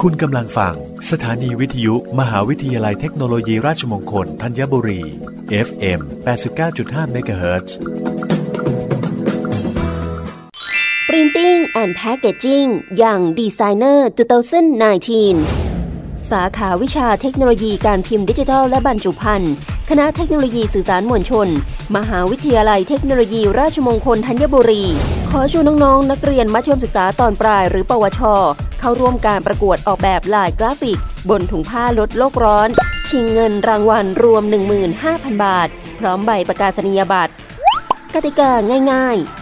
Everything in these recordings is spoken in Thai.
คุณกำลังฟัง สถานีวิทยุ มหาวิทยาลัยเทคโนโลยีราชมงคลธัญบุรี FM 89.5 MHz Printing and Packaging อย่าง Designer 2019 สาขาวิชาเทคโนโลยีการพิมพ์ดิจิทัลและบรรจุภัณฑ์ คณะเทคโนโลยีสื่อสารมวลชน มหาวิทยาลัยเทคโนโลยีราชมงคลธัญบุรี ขอชวนน้องๆ นักเรียนมัธยมศึกษาตอนปลายหรือปวช เข้าร่วมการประกวดออกแบบลายกราฟิก บนถุงผ้าลดโลกร้อน ชิงเงินรางวัลรวม 15,000 บาท พร้อมใบประกาศนียบัตร กติกาง่าย ๆ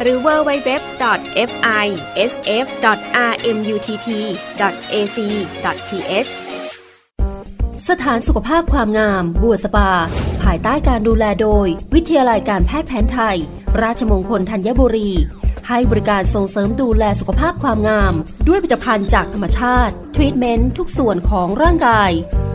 หรือ www.fisf.rmutt.ac.th สถานสุขภาพความงาม บัวสปา ภายใต้การดูแลโดย วิทยาลัยการแพทย์แผนไทย ราชมงคลธัญบุรี ให้บริการส่งเสริมดูแลสุขภาพความงาม ด้วยผลิตภัณฑ์จากธรรมชาติ ทรีตเมนต์ทุกส่วนของร่างกาย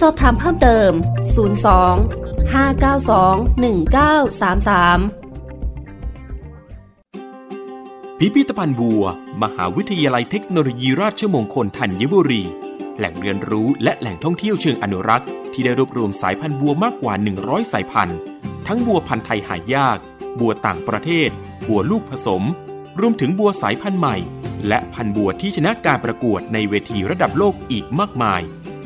สอบถามเพิ่มเติม 02 592 1933 พิพิธภัณฑ์บัว มหาวิทยาลัยเทคโนโลยีราชมงคลธัญบุรี แหล่งเรียนรู้และแหล่งท่องเที่ยวเชิงอนุรักษ์ ที่ได้รวบรวมสายพันธุ์บัวมากกว่า 100 สายพันธุ์ ทั้งบัวพันธุ์ไทยหายาก บัวต่างประเทศ บัวลูกผสม รวมถึงบัวสายพันธุ์ใหม่ และพันธุ์บัวที่ชนะการประกวดในเวทีระดับโลกอีกมากมาย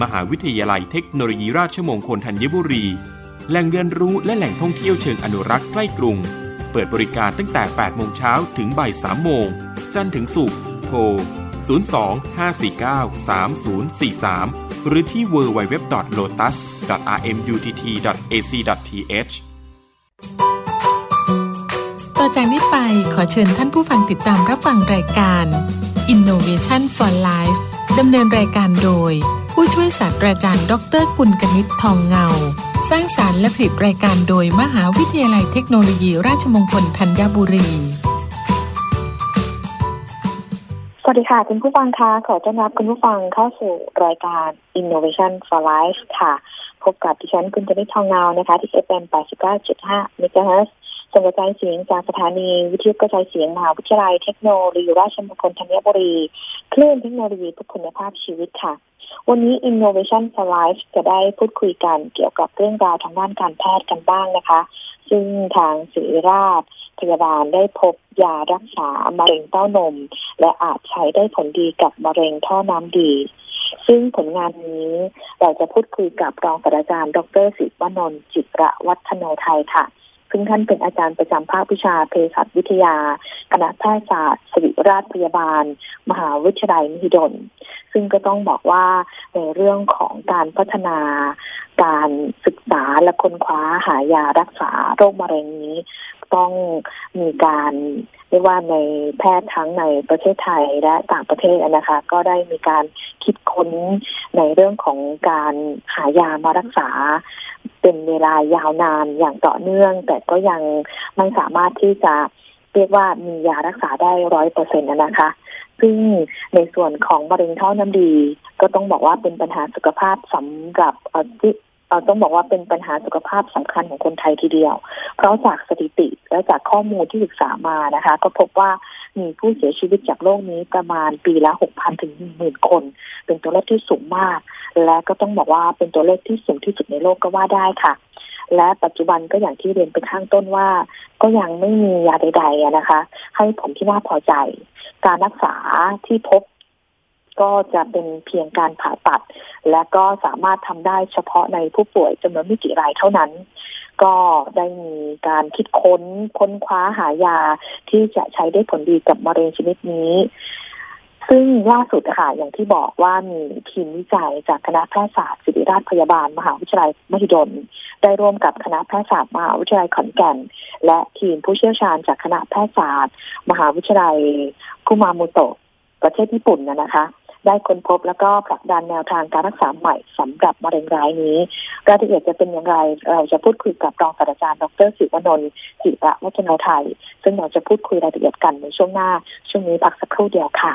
มหาวิทยาลัยเทคโนโลยีราชมงคลธัญบุรี แหล่งเรียนรู้และแหล่งท่องเที่ยวเชิงอนุรักษ์ใกล้กรุง เปิดบริการตั้งแต่ 8 โมงเช้าถึงบ่าย3โมง จันทร์ถึงศุกร์ โทร 02-549-3043 หรือที่ www.lotus.rmutt.ac.th ต่อจากนี้ไปขอเชิญท่านผู้ฟังติดตามรับฟังรายการ Innovation for Life ดำเนินรายการโดย ผู้ช่วยศาสตราจารย์ ดรกุลกนิษฐ์ทองเงา สร้างสารรค์และผลิตรายการโดยมหาวิทยาลัยเทคโนโลยีราชมงคลธัญบุรี สวัสดีค่ะ คุณผู้ฟังคะขอต้อนรับคุณผู้ฟังเข้าสู่รายการ Innovation for Life ค่ะ พบกับดิฉันคุณจนิษฐ์ทองเงานะคะ ที่ FM 89.5 MHz ส่งกระจายเสียงจากสถานีวิทยุกระจายเสียงมหาวิทยาลัยเทคโนโลยีราชมงคลธัญบุรี คลื่นเทคโนโลยีเพื่อคุณภาพชีวิตค่ะ วันนี้ Innovation for Life จะได้พูดคุยกันเกี่ยวกับเรื่องราวทางด้านการแพทย์กันบ้างนะคะ ซึ่งทางศิริราชพยาบาลได้พบยารักษามะเร็งเต้านม และอาจใช้ได้ผลดีกับมะเร็งท่อน้ำดี ซึ่งผลงานนี้เราจะพูดคุยกับรองศาสตราจารย์ ดรศิวนนท์จิตระวัฒโนไทยค่ะซึ่งท่านเป็นอาจารย์ประจำภาควิชาเภสัชวิทยา คณะแพทยศาสตร์ศิริราชพยาบาล มหาวิทยาลัยมหิดล ซึ่งก็ต้องบอกว่าในเรื่องของการพัฒนาการศึกษาและค้นคว้าหายารักษาโรคมะเร็งนี้ ต้องมีการเรียกว่าในแพทย์ทั้งในประเทศไทยและต่างประเทศนะคะ ก็ได้มีการคิดค้นในเรื่องของการหายามารักษา เป็นเวลายาวนานอย่างต่อเนื่อง แต่ก็ยังไม่สามารถที่จะเรียกว่ามียารักษาได้ร้อยเปอร์เซ็นต์นะคะ ซึ่งในส่วนของมะเร็งท่อน้ำดี ก็ต้องบอกว่าเป็นปัญหาสุขภาพสำหรับที่ต้องบอกว่าเป็นปัญหาสุขภาพสำคัญของคนไทยทีเดียว เพราะจากสถิติและจากข้อมูลที่ศึกษามานะคะ ก็พบว่ามีผู้เสียชีวิตจากโรคนี้ประมาณปีละหกพันถึงหมื่นคน เป็นตัวเลขที่สูงมาก และก็ต้องบอกว่าเป็นตัวเลขที่สูงที่สุดในโลกก็ว่าได้ค่ะ และปัจจุบันก็อย่างที่เรียนไปข้างต้นว่า ก็ยังไม่มียาใดๆนะคะ ให้ผลที่น่าพอใจ การรักษาที่พบก็จะเป็นเพียงการผ่าตัด และก็สามารถทำได้เฉพาะในผู้ป่วยจำนวนไม่กี่รายเท่านั้น ก็ได้มีการคิดค้นค้นคว้าหายาที่จะใช้ได้ผลดีกับมะเร็งชนิดนี้ ซึ่งล่าสุดค่ะอย่างที่บอกว่ามีทีมวิจัยจากคณะแพทยศาสตร์ศิริราชพยาบาล มหาวิทยาลัยมหิดล ได้ร่วมกับคณะแพทยศาสตร์มหาวิทยาลัยขอนแก่น และทีมผู้เชี่ยวชาญจากคณะแพทยศาสตร์ มหาวิทยาลัยคุมามุโตะประเทศญี่ปุ่นนะคะ ได้ค้นพบแล้วก็ผลักดันแนวทางการรักษาใหม่สำหรับมะเร็งร้ายนี้รายละเอียดจะเป็นอย่างไร เราจะพูดคุยกับรองศาสตราจารย์ดรศิวนนท์จิระวัฒนไทย ซึ่งเราจะพูดคุยรายละเอียดกันในช่วงหน้า ช่วงนี้พักสักครู่เดียวค่ะ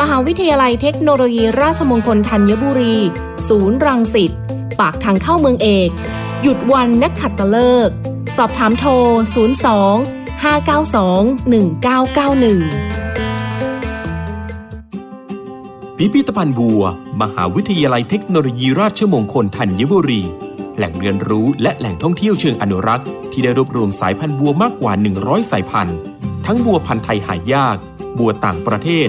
มหาวิทยาลัยเทคโนโลยีราชมงคลธัญบุรี ศูนย์รังสิต ปากทางเข้าเมืองเอก หยุดวันนักขัดตะเลิก สอบถามโทร 02 592 1991 พิพิธภัณฑ์บัว มหาวิทยาลัยเทคโนโลยีราชมงคลธัญบุรี แหล่งเรียนรู้และแหล่งท่องเที่ยวเชิงอนุรักษ์ ที่ได้รวบรวมสายพันธุ์บัวมากกว่า 100 สายพันธุ์ ทั้งบัวพันธุ์ไทยหายาก บัวต่างประเทศ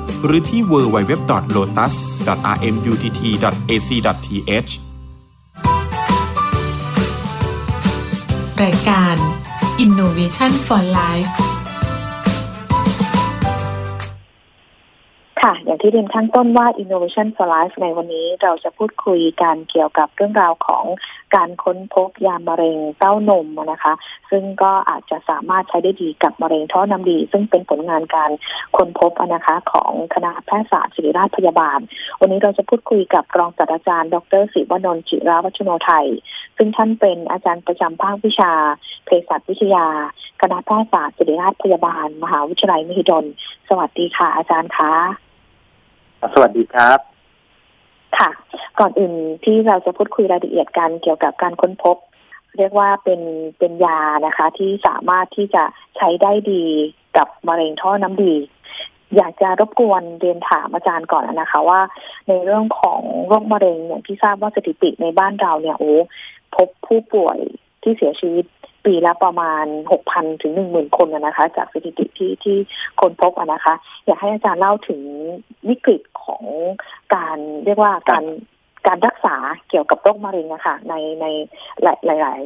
หรือที่ www.lotus.rmutt.ac.th รายการ Innovation for Life ที่เรียนข้างต้นว่า Innovation for Life ในวันนี้เราจะพูดคุยกันเกี่ยวกับเรื่องราวของการค้นพบยามะเร็งเต้านมนะคะ ซึ่งก็อาจจะสามารถใช้ได้ดีกับมะเร็งท่อน้ำดี ซึ่งเป็นผลงานการค้นพบนะคะของคณะแพทยศาสตร์ศิริราชพยาบาล วันนี้เราจะพูดคุยกับรองศาสตราจารย์ ดรศิวนนท์จิราวัชโนไทย ซึ่งท่านเป็นอาจารย์ประจำภาควิชาเภสัชวิทยา คณะแพทยศาสตร์ศิริราชพยาบาล มหาวิทยาลัยมหิดล สวัสดีค่ะอาจารย์คะ สวัสดีครับ ค่ะ ก่อนอื่นที่เราจะพูดคุยรายละเอียดกันเกี่ยวกับการค้นพบ เรียกว่าเป็นเป็นยานะคะ ที่สามารถที่จะใช้ได้ดีกับมะเร็งท่อน้ำดี อยากจะรบกวนเรียนถามอาจารย์ก่อนนะคะ ว่า ในเรื่องของโรคมะเร็งอย่างที่ทราบว่าสถิติในบ้านเราเนี่ยโอ้พบผู้ป่วยที่เสียชีวิต ปีละประมาณหกพันถึงหนึ่งหมื่นคนนะคะ จากสถิติที่ที่คนพบนะคะ อยากให้อาจารย์เล่าถึงวิกฤตของการเรียกว่าการการรักษาเกี่ยวกับโรคมะเร็งนะคะในในหลายหลายหลาย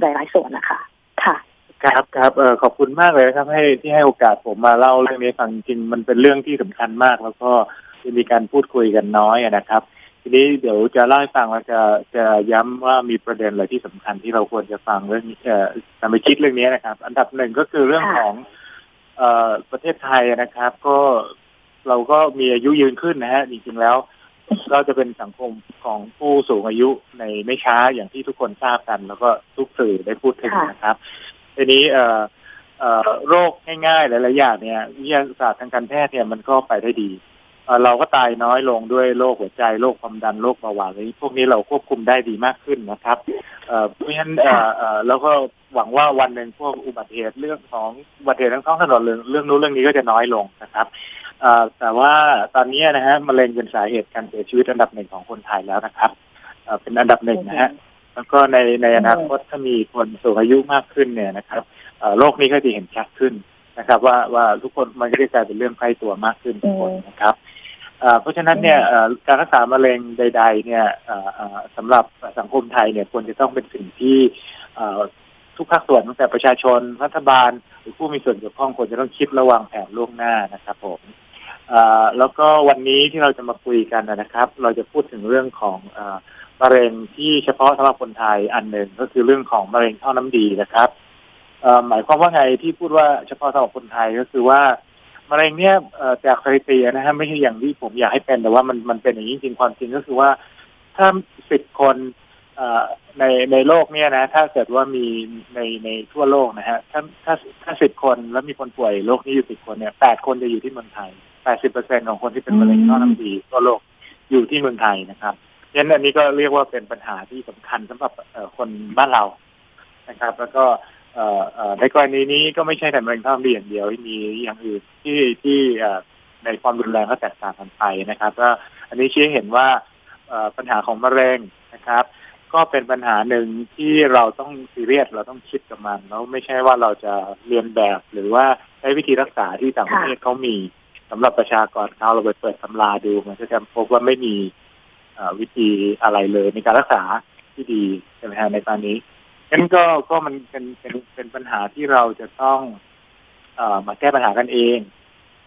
หลายหลายส่วนนะคะค่ะ ครับครับเออขอบคุณมากเลยครับ ให้ที่ให้โอกาสผมมาเล่าเรื่องนี้ฟังจริงมันเป็นเรื่องที่สำคัญมาก แล้วก็มีการพูดคุยกันน้อยนะครับ ทีนี้เดี๋ยวจะเล่าให้ฟังแล้วจะจะย้ำว่ามีประเด็นอะไรที่สำคัญที่เราควรจะฟังเรื่องเอ่อนำไปคิดเรื่องนี้นะครับ อันดับหนึ่งก็คือเรื่องของเอ่อประเทศไทยนะครับ ก็เราก็มีอายุยืนขึ้นนะฮะจริงๆแล้ว ก็จะเป็นสังคมของผู้สูงอายุในไม่ช้าอย่างที่ทุกคนทราบกัน แล้วก็ทุกสื่อได้พูดถึงนะครับทีนี้เอ่อเอ่อโรคง่ายๆหลายๆอย่างเนี่ยวิทยาศาสตร์ทางการแพทย์เนี่ยมันก็ไปได้ดี เราก็ตายน้อยลงด้วยโรคหัวใจโรคความดันโรคเบาหวานอะไรพวกนี้เราควบคุมได้ดีมากขึ้นนะครับเพราะฉะนั้นแล้วก็หวังว่าวันหนึ่งพวกอุบัติเหตุเรื่องของอุบัติเหตุทางท้องถนนเรื่องเรื่องนู้นเรื่องนี้ก็จะน้อยลงนะครับแต่ว่าตอนนี้นะฮะมะเร็งเป็นสาเหตุการเสียชีวิตอันดับหนึ่งของคนไทยแล้วนะครับเป็นอันดับหนึ่งนะฮะแล้วก็ในในอนาคตถ้ามีคนสูงอายุมากขึ้นเนี่ยนะครับโรคนี้ก็จะเห็นชัดขึ้นนะครับ ว่าว่าทุกคนมันก็จะกลายเป็นเรื่องใกล้ตัวมากขึ้นทุกคนนะครับ เอ่อเพราะฉะนั้นเนี่ยเอ่อการรักษามะเร็งใด ๆ เนี่ยเอ่อเอ่อสำหรับสังคมไทยเนี่ยควรจะต้องเป็นสิ่งที่เอ่อทุกภาคส่วนตั้งแต่ประชาชนรัฐบาล หรือผู้มีส่วนเกี่ยวข้องควรจะต้องคิดระวังแผนล่วงหน้านะครับผมเอ่อแล้วก็วันนี้ที่เราจะมาคุยกันนะครับ เราจะพูดถึงเรื่องของเอ่อมะเร็งที่เฉพาะสำหรับคนไทยอันหนึ่งก็คือเรื่องของมะเร็งท่อน้ำดีนะครับเอ่อหมายความว่าไงที่พูดว่าเฉพาะสำหรับคนไทยก็คือว่า มะเร็งเนี่ยเอ่อจากสถิตินะฮะไม่ใช่อย่างที่ผมอยากให้เป็นแต่ว่ามันมันเป็นอย่างนี้จริงๆความจริงก็คือว่าถ้าสิบคนเอ่อในในโลกเนี่ยนะถ้าเกิดว่ามีในในทั่วโลกนะฮะถ้าถ้าถ้าสิบคนแล้วมีคนป่วยโรคนี้อยู่สิบคนเนี่ยแปดคนจะอยู่ที่เมืองไทยแปดสิบเปอร์เซ็นของคนที่เป็นมะเร็งท่อน้ำดีทั่วโลกอยู่ที่เมืองไทยนะครับฉะนั้นอันนี้ก็เรียกว่าเป็นปัญหาที่สำคัญสำหรับเอ่อคนบ้านเรานะครับ แล้วก็เอ่อเอ่อ ในกรณีนี้ก็ไม่ใช่แต่มะเร็งท่อน้ำดีอย่างเดียวมีอย่างอื่นที่ที่ในความรุนแรงก็แตกต่างกันไปนะครับก็อันนี้ชี้เห็นว่าปัญหาของมะเร็งนะครับ ก็เป็นปัญหาหนึ่งที่เราต้องซีเรียสเราต้องคิดกับมันแล้วไม่ใช่ว่าเราจะเรียนแบบ หรือว่าใช้วิธีรักษาที่ต่างประเทศเขามีสำหรับประชากรเขาเราไปเปิดตำราดูมันก็จะพบว่าไม่มีวิธีอะไรเลยในการรักษาที่ดีใช่ไหมฮะในตอนนี้ งั้นก็ก็มันเป็นเป็นเป็นปัญหาที่เราจะต้องเอ่อมาแก้ปัญหากันเอง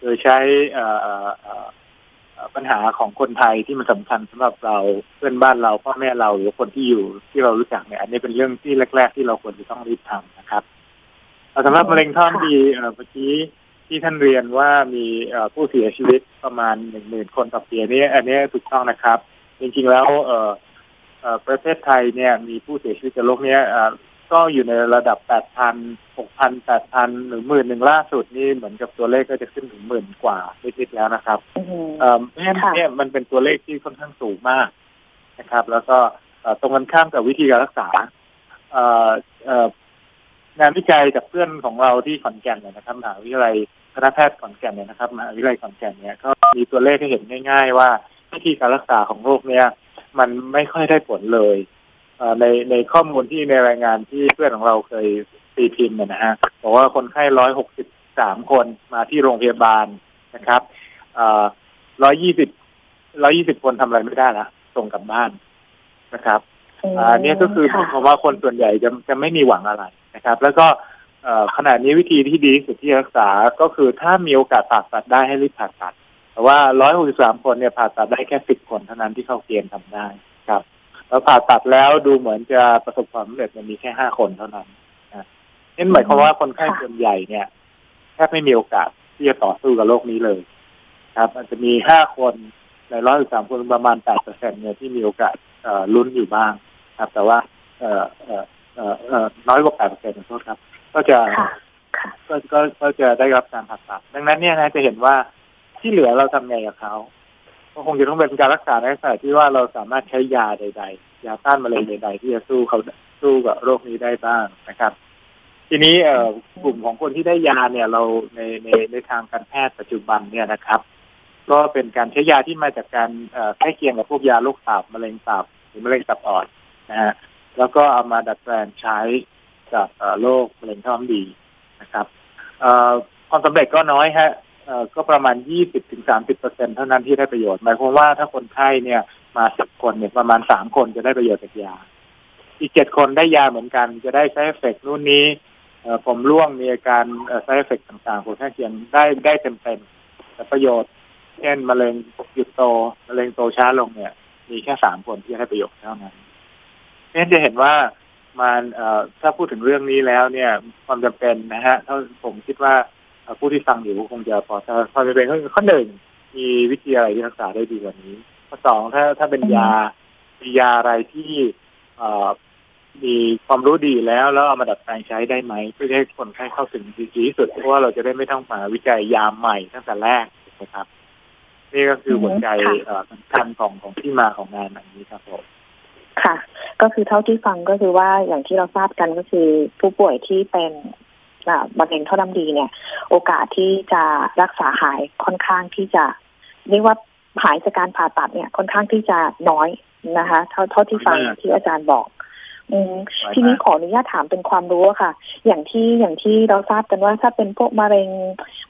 โดยใช้เอ่อปัญหาของคนไทยที่มันสำคัญสำหรับเราเพื่อนบ้านเราพ่อแม่เราหรือคนที่อยู่ที่เรารู้จักเนี่ยอันนี้เป็นเรื่องที่แรก ๆ ที่เราควรจะต้องรีบทำนะครับสำหรับมะเร็งท่อนดีเมื่อกี้ที่ท่านเรียนว่ามีผู้เสียชีวิตประมาณหนึ่งหมื่นคนต่อปีนี้อันนี้ถูกต้องนะครับ จริงๆแล้วเอ ประเทศไทยเนี่ยมีผู้เสียชีวิตจากโรคเนี้ยเอ่อก็อยู่ในระดับ 8,000 6,000 8,000 หรือหมื่นหนึ่งล่าสุดนี่เหมือนกับตัวเลขก็จะขึ้นถึงหมื่นกว่านิดๆแล้วนะครับอือฮึเอ่อเพราะฉะนั้นค่ะเนี่ยมันเป็นตัวเลขที่ค่อนข้างสูงมากนะครับ แล้วก็เอ่อตรงกันข้ามกับวิธีการรักษาเอ่อเอ่องานวิจัยจากเพื่อนของเราที่ขอนแก่นเนี่ยนะครับมหาวิทยาลัยคณะแพทย์ขอนแก่นเนี่ยนะครับมหาวิทยาลัยขอนแก่นเนี่ยก็มีตัวเลขให้เห็นง่าย ๆ ว่าวิธีการรักษาของโรคเนี่ย มันไม่ค่อยได้ผลเลยเอ่อในในข้อมูลที่ในรายงานที่เพื่อนของเราเคยตีพิมพ์เนี่ยนะฮะบอกว่าคนไข้ร้อยหกสิบสามคนมาที่โรงพยาบาลนะครับร้อยยี่สิบร้อยี่สิบคนทำอะไรไม่ได้ละส่งกลับบ้านนะครับอ่าเนี่ยก็คือค่ะเพราะว่าคนส่วนใหญ่จะจะไม่มีหวังอะไรนะครับ แล้วก็เอ่อขณะนี้วิธีที่ดีที่สุดที่จะรักษาก็คือถ้ามีโอกาสผ่าตัดได้ให้รีบผ่าตัด แต่ว่า163คนเนี่ยผ่าตัดได้แค่10คนเท่านั้นที่เข้าเกณฑ์ทำได้ครับ แล้วผ่าตัดแล้วดูเหมือนจะประสบความสำเร็จมันมีแค่5คนเท่านั้นนะนั่นหมายความว่าคนไข้ส่วนใหญ่เนี่ยแทบไม่มีโอกาสที่จะต่อสู้กับโรคนี้เลย ครับอาจจะมี5คนใน163คนประมาณ8%เนี่ยที่มีโอกาสเอ่อลุ้นอยู่บ้าง ครับ แต่ว่าเอ่อเอ่อเอ่อเอ่อน้อยกว่า8%ขอโทษครับ ก็จะค่ะค่ะก็ก็ก็จะได้รับการผ่าตัด ดังนั้นเนี่ยนะจะเห็นว่า ที่เหลือเราทำไงกับเขาก็คงจะต้องเป็นการรักษาในลักษณะที่ว่าเราสามารถใช้ยาใด ๆ ยาต้านมะเร็งใด ๆ ที่จะสู้เขาสู้กับโรคนี้ได้บ้างนะครับ ทีนี้เอกลุ่มของคนที่ได้ยาเนี่ย เราในในในทางการแพทย์ปัจจุบันเนี่ยนะครับ ก็เป็นการใช้ยาที่มาจากการใกล้เคียงกับพวกยาโรคตับมะเร็งตับหรือมะเร็งตับอ่อนนะฮะแล้วก็เอามาดัดแปลงใช้กับโรคมะเร็งท่อน้ำดีนะครับความสำเร็จก็น้อยฮะ ก็ประมาณ 20ถึง30เปอร์เซ็นเท่านั้นที่ได้ประโยชน์ หมายความว่าถ้าคนไข้เนี่ยมาสิบคนเนี่ยประมาณสามคนจะได้ประโยชน์จากยา อีกเจ็ดคนได้ยาเหมือนกัน จะได้ใช้เอฟเฟกนู่นนี้เออผมร่วงมีอาการเอ่อ side effect ต่างๆผลข้างเคียงได้ได้เต็มๆแต่ประโยชน์ เช่นมะเร็งหยุดโตมะเร็งโตช้าลงเนี่ย มีแค่สามคนที่ให้ประโยชน์เท่านั้นเนั้นจะเห็นว่ามันเออถ้าพูดถึงเรื่องนี้แล้วเนี่ย ความจำเป็นนะฮะถ้าผมคิดว่า ผู้ที่ฟังอยู่คงจะพอจะพอจะเป็นข้อข้อหนึ่งมีวิธีอะไรที่รักษาได้ดีกว่านี้ข้อสองถ้าถ้าเป็นยามียาอะไรที่เอ่อมีความรู้ดีแล้วแล้วเอามาดัดแปลงใช้ได้ไหมเพื่อให้คนไข้เข้าถึงดีที่สุดเพราะว่าเราจะได้ไม่ต้องมาวิจัยยาใหม่ตั้งแต่แรกนะครับนี่ก็คือหัวใจค่ะเอ่อสำคัญของของที่มาของงานอันนี้ครับผมค่ะ ก็คือเท่าที่ฟังก็คือว่าอย่างที่เราทราบกันก็คือผู้ป่วยที่เป็นอ่า มะเร็งท่อน้ำดีเนี่ย โอกาสที่จะรักษาหายค่อนข้างที่จะเรียกว่าหายจากการผ่าตัดเนี่ย ค่อนข้างที่จะน้อยนะคะ เท่าเท่าที่ฟังน้อยมากที่อาจารย์บอกอืมน้อยมากทีนี้ขออนุญาตถามเป็นความรู้อะค่ะ อย่างที่อย่างที่เราทราบกันว่าถ้าเป็นพวกมะเร็ง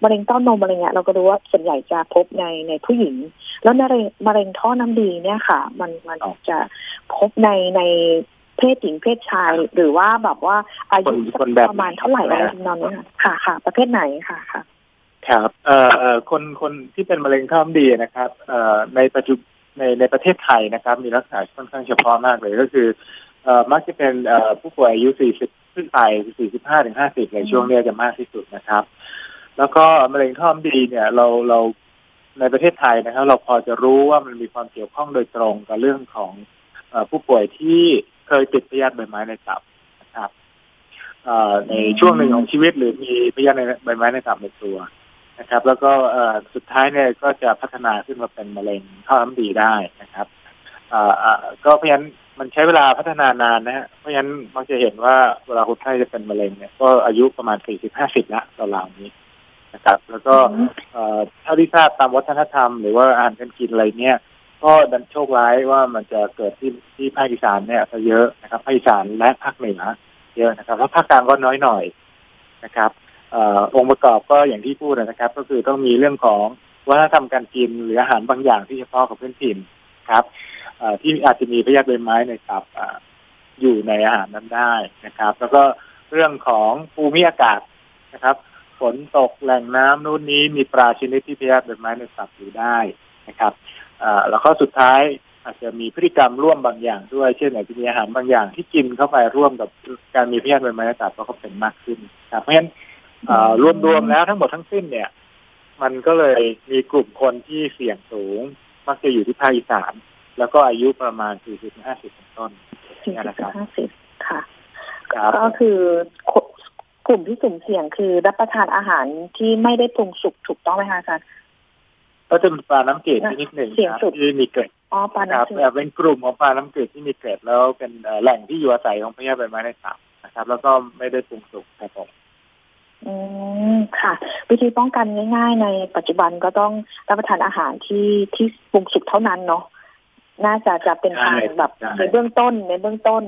มะเร็งเต้านมอะไรเงี้ยเราก็รู้ว่าส่วนใหญ่จะพบในในผู้หญิง แล้วมะเร็งมะเร็งท่อน้ำดีเนี่ยค่ะ มันมันจะพบในใน เพศหญิงเพศชาย หรือว่าแบบว่าอายุคนสักคนแบบประมาณเท่าไหร่ไหนอะไรนะทำนองนี้ค่ะค่ะค่ะ ประเภทไหนค่ะค่ะครับเอ่อเอ่อคนคนที่เป็นมะเร็งท่อน้ำดีนะครับเอ่อในปัจจุในในประเทศไทยนะครับ มีลักษณะค่อนข้างเฉพาะมากเลยก็คือเอ่อมักจะเป็นเอ่อผู้ป่วยอายุ 40 ขึ้นไป 45 ถึง 50 ในช่วงเนี้ยจะมากที่สุดนะครับ แล้วก็มะเร็งท่อน้ำดีเนี่ยเราเราในประเทศไทยนะครับ เราพอจะรู้ว่ามันมีความเกี่ยวข้องโดยตรงกับเรื่องของเอ่อผู้ป่วยที่ เคยติดพยาธิใบไม้ในตับนะครับในช่วงหนึ่งของชีวิตหรือมีพยาธิใบไม้ในตับในตัวนะครับ แล้วก็เอสุดท้ายเนี่ยก็จะพัฒนาขึ้นมาเป็นมะเร็งท่อน้ำดีได้นะครับออก็เพราะฉะนั้นมันใช้เวลาพัฒนานานนะฮะเพราะฉะนั้นมักจะเห็นว่าเวลาคนไข้จะเป็นมะเร็งเนี่ยก็อายุประมาณสี่สิบห้าสิบละราวๆนี้นะครับ แล้วก็เอ่อเท่าที่ทราบตามวัฒนธรรม หรือว่าอาหารการกินอะไรเนี่ย ก็ดันโชคร้ายว่ามันจะเกิดที่ที่ภาคอีสานเนี่ยจะเยอะนะครับภาคอีสานและภาคเหนือเยอะนะครับ แล้วภาคกลางก็น้อยหน่อยนะครับอองค์ประกอบก็อย่างที่พูดนะครับ ก็คือต้องมีเรื่องของวัฒนธรรมการกินหรืออาหารบางอย่างที่เฉพาะกับพื้นถิ่นครับที่อาจจะมีพยาธิใบไม้ในตับออยู่ในอาหารนั้นได้นะครับ แล้วก็เรื่องของภูมิอากาศนะครับฝนตกแหล่งน้ำนู่นนี้มีปลาชนิดที่พยาธิใบไม้ในตับอยู่ได้นะครับ อ่าแล้วก็สุดท้ายอาจจะมีพฤติกรรมร่วมบางอย่างด้วย เช่นอาจจะมีอาหารบางอย่างที่กินเข้าไปร่วมกับการมีพยาธิใบไม้ในตับก็เป็นมากขึ้นครับเพราะฉะนั้นอ่ารวมๆแล้วทั้งหมดทั้งสิ้นเนี่ย มันก็เลยมีกลุ่มคนที่เสี่ยงสูง มักจะอยู่ที่ภาคอีสานแล้วก็อายุประมาณ 40-50เป็นต้นสี่เนี่ยสิบนะครับห้าสิบค่ะครับก็คือกลุ่มที่สุ่มเสี่ยงคือรับประทานอาหารที่ไม่ได้ปรุงสุกถูกต้องไหมคะอาจารย์ ก็จะเป็นปลาน้ำจืดชนิดหนึ่งเสี่ยงครับสุดที่มีเกล็ดอ๋อปลาครับน้ำจืเอ่อดเป็นกลุ่มของปลาน้ำจืดที่มีเกล็ดแล้วเป็นเอ่อแหล่งที่อยู่อาศัยของพยาธิใบไม้ในตับนะครับ แล้วก็ไม่ได้ปรุงสุกครับผมอืมค่ะ วิธีป้องกันง่าย ๆ ในปัจจุบันก็ต้องรับประทานอาหารที่ที่ปรุงสุกเท่านั้นเนาะน่าจะจะเป็นทางแบบในเบื้องต้นในเบื้องต้น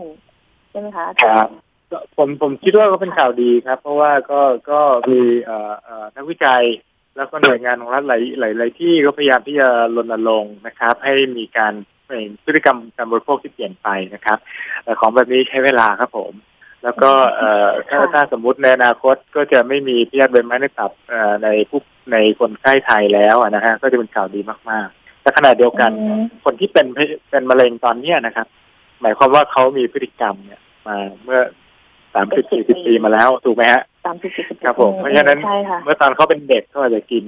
ใช่ไหมคะครับก็ผมผมคิดว่าก็เป็นข่าวดีครับ เพราะว่าก็ก็มีเอ่อเอ่อนักวิจัย แล้วก็หน่วยงานของรัฐหลายหลายหลายที่ก็พยายามที่จะรณรงค์นะครับ ให้มีการเปลี่ยนพฤติกรรมการบริโภคที่เปลี่ยนไปนะครับแต่ของแบบนี้ใช้เวลาครับผม แล้วก็เอ่อถ้าค่ะถ้าสมมุติในอนาคตก็จะไม่มีพยาธิใบไม้ในตับเอ่อในผู้ในคนไข้ไทยแล้วอะนะฮะก็จะเป็นข่าวดีมากๆแต่ขณะเดียวกันอืมคนที่เป็นเป็นมะเร็งตอนเนี้ยนะครับ หมายความว่าเขามีพฤติกรรมเนี่ย มาเมื่อสามสิบสี่สิบปีมาแล้วถูกไหมฮะ สามสิบสี่สิบครับผมเพราะฉะนั้นใช่ค่ะเมื่อตอนเขาเป็นเด็กเขาอาจจะกิน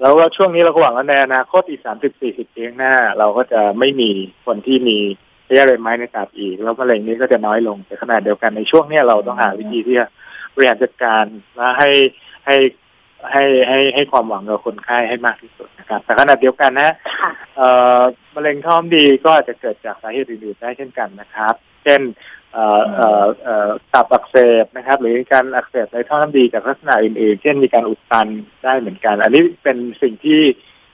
แล้วก็ช่วงนี้เราก็หวังว่าในอนาคตอีกสามสิบสี่สิบปีข้างหน้า เราก็จะไม่มีคนที่มีพยาธิใบไม้ในตับอีก แล้วมะเร็งนี้ก็จะน้อยลงแต่ขณะเดียวกันในช่วงเนี้ยเราต้องหาวิธีที่จะบริหารจัดการและให้ให้ให้ให้ให้ความหวังกับคนไข้ให้มากที่สุดนะครับ แต่ขณะเดียวกันนะค่ะเอ่อมะเร็งท่อมดีก็อาจจะเกิดจากสาเหตุอื่นๆได้เช่นกันนะครับ เช่น เอ่อเอ่อเอ่อตับอักเสบนะครับ หรือการอักเสบในท่อน้ำดีจากลักษณะอื่นๆ เช่นมีการอุดตันได้เหมือนกัน อันนี้เป็นสิ่งที่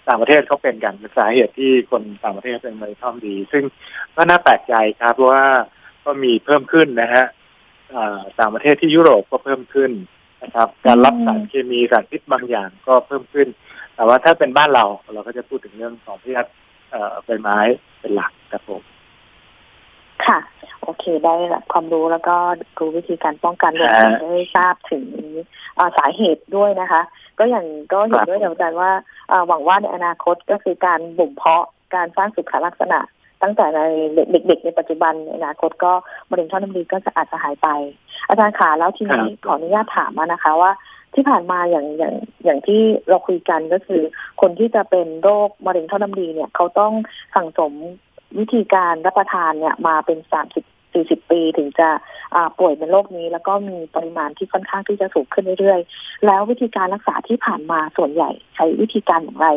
ต่างประเทศเขาเป็นกันเป็นสาเหตุที่คนต่างประเทศเป็นมะเร็งท่อมดี ซึ่งก็น่าแปลกใจครับเพราะว่าก็มีเพิ่มขึ้นนะฮะต่างประเทศที่ยุโรปก็เพิ่มขึ้นนะครับ การรับสารเคมีสารพิษบางอย่างก็เพิ่มขึ้น แต่ว่าถ้าเป็นบ้านเราเราก็จะพูดถึงเรื่องของพยาธิเอ่อใบไม้เป็นหลักครับผมค่ะ โอเคได้รับความรู้แล้วก็รู้วิธีการป้องกันรวมถึงได้ทราบถึงสาเหตุด้วยนะคะ ก็อย่างก็เห็นด้วยกับอาจารย์ว่าหวังว่าในอนาคตก็คือการบ่มเพาะการสร้างสุขลักษณะ ตั้งแต่ในเด็กๆในปัจจุบันในอนาคตก็มะเร็งท่อน้ำดีก็จะอาจจะหายไป อาจารย์ขาแล้วทีนี้ขออนุญาตถามนะคะว่าที่ผ่านมาอย่างอย่างอย่างที่เราคุยกันก็คือ คนที่จะเป็นโรคมะเร็งท่อน้ำดีเนี่ยเขาต้องสั่งสมวิธีการรับประทานเนี่ยมาเป็นสามสิบ สี่สิบปีถึงจะป่วยเป็นโรคนี้ แล้วก็มีปริมาณที่ค่อนข้างที่จะสูงขึ้นเรื่อยๆ แล้ววิธีการรักษาที่ผ่านมาส่วนใหญ่ใช้วิธีการอย่างไร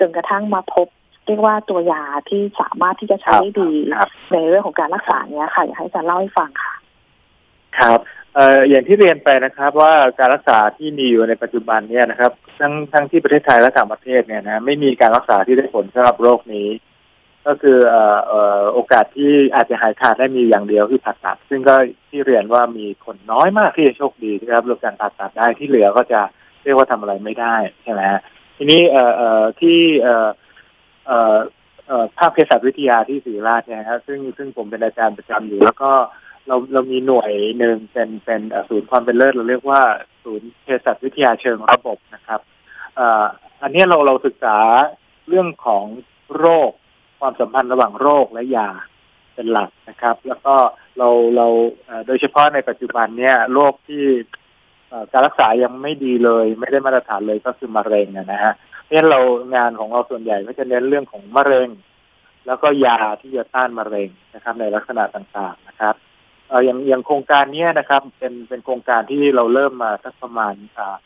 จนกระทั่งมาพบ เรียกว่าตัวยาที่สามารถที่จะใช้ได้ดีในเรื่องของการรักษาเนี้ยค่ะอยากให้อาจารย์เล่าให้ฟังค่ะ ครับเอ่ออย่างที่เรียนไปนะครับว่าการรักษาที่มีอยู่ในปัจจุบันเนี่ยนะครับ ทั้งทั้งที่ประเทศไทยและต่างประเทศเนี่ยนะไม่มีการรักษาที่ได้ผลสำหรับโรคนี้ ก็คือเอ่อโอกาสที่อาจจะหายขาดได้มีอย่างเดียวคือผ่าตัด ซึ่งก็ที่เรียนว่ามีคนน้อยมากที่จะโชคดีที่รับรับการผ่าตัดได้ที่เหลือก็จะเรียกว่าทำอะไรไม่ได้ใช่ไหมทีนี้เอ่อเอ่อที่เอ่อเอ่อเอ่อภาคเภสัชวิทยาที่ศรีราชเนี่ยครับซึ่งซึ่งผมเป็นอาจารย์ประจำอยู่ แล้วก็เราเรามีหน่วยหนึ่งเป็นเป็นศูนย์ความเป็นเลิศเราเรียกว่าศูนย์เภสัชวิทยาเชิงระบบนะครับอันนี้เราเราศึกษาเรื่องของโรค ความสัมพันธ์ระหว่างโรคและยาเป็นหลักนะครับ แล้วก็เราเราโดยเฉพาะในปัจจุบันเนี้ยโรคที่การรักษายังไม่ดีเลย ไม่ได้มาตรฐานเลยก็คือมะเร็งนะฮะเพราะฉะนั้นเรางานของเราส่วนใหญ่ก็จะเน้นเรื่องของมะเร็ง แล้วก็ยาที่จะต้านมะเร็งนะครับ ในลักษณะต่างๆนะครับเอออย่างอย่างโครงการนี้นะครับ เป็นเป็นโครงการที่เราเริ่มมาสักประมาณอ่า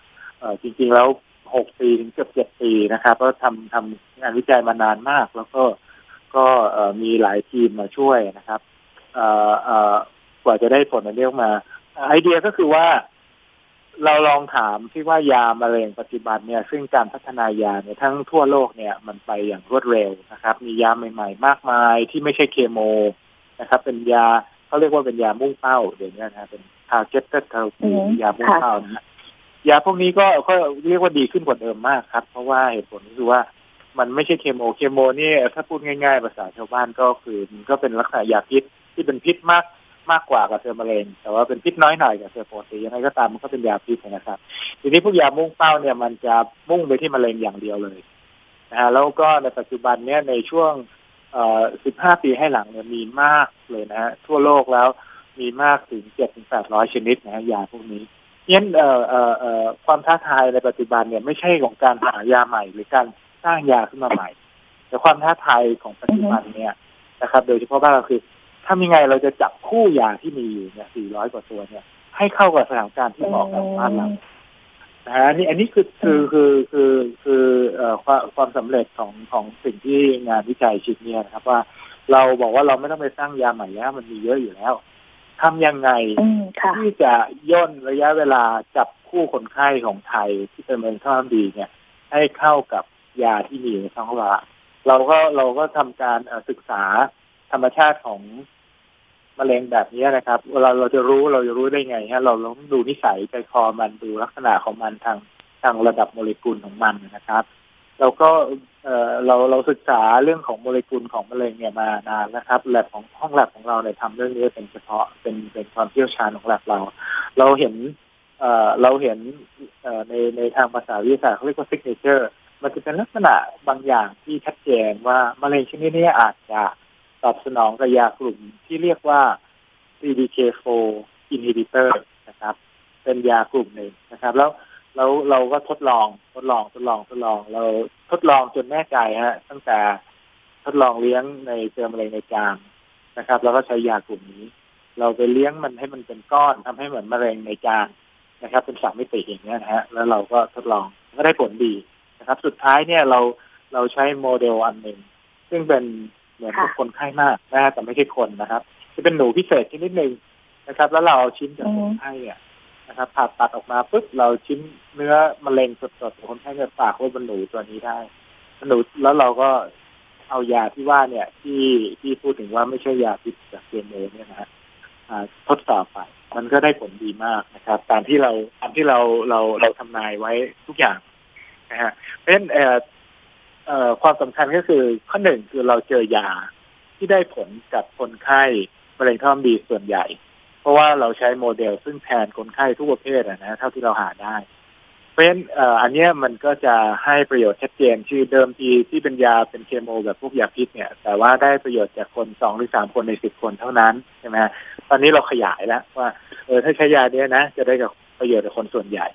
จริง ๆ แล้วหกปีถึงเกือบเจ็ดปีนะครับ ก็ทำทำงานวิจัยมานานมาก แล้วก็ ก็เออมีหลายทีมมาช่วยนะครับเอ่อเอ่อกว่าจะได้ผลอันนี้ออกมา ไอเดียก็คือว่า เราลองถามที่ว่ายามะเร็งปัจจุบันเนี่ย ซึ่งการพัฒนายาเนี่ยทั้งทั่วโลกเนี่ย มันไปอย่างรวดเร็วนะครับ มียาใหม่ ๆ มากมายที่ไม่ใช่เคมนะครับ เป็นยาเขาเรียกว่าเป็นยามุ่งเป้าเดี๋ยวนี้นะเป็น targeted therapy ยามุ่งเป้านะยาพวกนี้ก็ก็เรียกว่าดีขึ้นกว่าเดิมมากครับ เพราะว่าเหตุผลคือว่า มันไม่ใช่เคมเคมนี่ถ้าพูดง่ายๆ ภาษาชาวบ้านก็คือมันก็เป็นลักษณะยาพิษที่เป็นพิษมากมากกว่ากับเซลล์มะเร็ง แต่ว่าเป็นพิษน้อยหน่อยกับเซลล์ปกติยังไงก็ตามมันก็เป็นยาพิษนะครับ ทีนี้พวกยามุ่งเป้าเนี่ยมันจะมุ่งไปที่มะเร็งอย่างเดียวเลยนะฮะแล้วก็ในปัจจุบันเนี่ยในช่วงเอ่อ15 ปีให้หลังเนี่ยมีมากเลยนะฮะทั่วโลกแล้วมีมากถึง7ถึง800 ชนิดนะฮะยาพวกนี้ยันเอ่อเอ่อเอ่อความท้าทายในปัจจุบันเนี่ยไม่ใช่ของการหายาใหม่หรือการ สร้างยาขึ้นมาใหม่ แต่ความท้าทายของปัจจุบันเนี่ยนะครับ โดยเฉพาะบ้านเราคือถ้ามีไงเราจะจับคู่ยาที่มีอยู่เนี่ย 400 กว่าตัวเนี่ย ให้เข้ากับสถานการณ์ที่เหมาะกับบ้านเรานะฮะนี่อันนี้คือคือคือคือคือเอ่อความความสำเร็จของของสิ่งที่งานวิจัยชิ้นนี้นะครับ ว่าเราบอกว่าเราไม่ต้องไปสร้างยาใหม่แล้วมันมีเยอะอยู่แล้วทำยังไงที่จะย่นระยะเวลาจับคู่คนไข้ของไทยที่เป็นมะเร็งท่อน้ำดีเนี่ย ให้เข้ากับ ยาที่มีในท้องเราเราก็เราก็ทำการศึกษาธรรมชาติของมะเร็งแบบนี้นะครับเวลาเราจะรู้เราจะรู้ได้ไงฮะเราต้องดูนิสัยใจคอมันดูลักษณะของมันทางทางระดับโมเลกุลของมันนะครับเราก็เออเราเราศึกษาเรื่องของโมเลกุลของมะเร็งเนี่ยมานานนะครับแลบของห้องแลบของเราเนี่ยทำเรื่องนี้เป็นเฉพาะเป็นเป็นความเชี่ยวชาญของแลบเรา เราเห็นเออเราเห็นเออในในทางภาษาวิทยาศาสตร์เขาเรียกว่า signature มันจะเป็นลักษณะบางอย่างที่ชัดเจนว่ามะเร็งชนิดนี้อาจจะตอบสนองกับยากลุ่มที่เรียกว่า CDK4 inhibitor นะครับ เป็นยากลุ่มหนึ่งนะครับ แล้วเราเราก็ทดลองทดลองทดลองทดลอง เราทดลองจนแน่ใจฮะ ตั้งแต่ทดลองเลี้ยงในเซลล์มะเร็งในจามนะครับ แล้วก็ใช้ยากลุ่มนี้ เราไปเลี้ยงมันให้มันเป็นก้อนทำให้เหมือนมะเร็งในจานนะครับ เป็นสามมิติอย่างเงี้ยนะฮะ แล้วเราก็ทดลองก็ได้ผลดี นะครับ สุดท้ายเนี่ยเราเราใช้โมเดลอันหนึ่งซึ่งเป็นเหมือนกับคนไข้มากนะแต่ไม่ใช่คนนะครับ จะเป็นหนูพิเศษชนิดหนึ่งนะครับ แล้วเราเอาชิ้นจากคนไข้เนี่ยนะครับผ่าตัดออกมาปุ๊บเราชิ้นเนื้อมะเร็งสดๆของคนไข้เนี่ยฝากไว้บนหนูตัวนี้ได้หนูแล้วเราก็เอายาที่ว่าเนี่ยที่ที่พูดถึงว่าไม่ใช่ยาพิษจากเกมโอเนี่ยนะฮะทดสอบไป มันก็ได้ผลดีมากนะครับ ตามที่เราตามที่เราเราเราทำนายไว้ทุกอย่าง นะฮะเพราะฉะนั้นความสำคัญก็คือข้อหนึ่งคือเราเจอยาที่ได้ผลกับคนไข้มะเร็งท่อน้ำดีส่วนใหญ่ เพราะว่าเราใช้โมเดลซึ่งแทนคนไข้ทุกประเภทนะเท่าที่เราหาได้ เพราะฉะนั้นอันนี้มันก็จะให้ประโยชน์ชัดเจนชื่อเดิมทีที่เป็นยาเป็นเคมีแบบพวกยาพิษเนี่ย แต่ว่าได้ประโยชน์จากคนสองหรือสามคนในสิบคนเท่านั้นใช่ไหมตอนนี้เราขยายแล้วว่าเออถ้าใช้ยาเนี้ยนะ จะได้กับประโยชน์กับคนส่วนใหญ่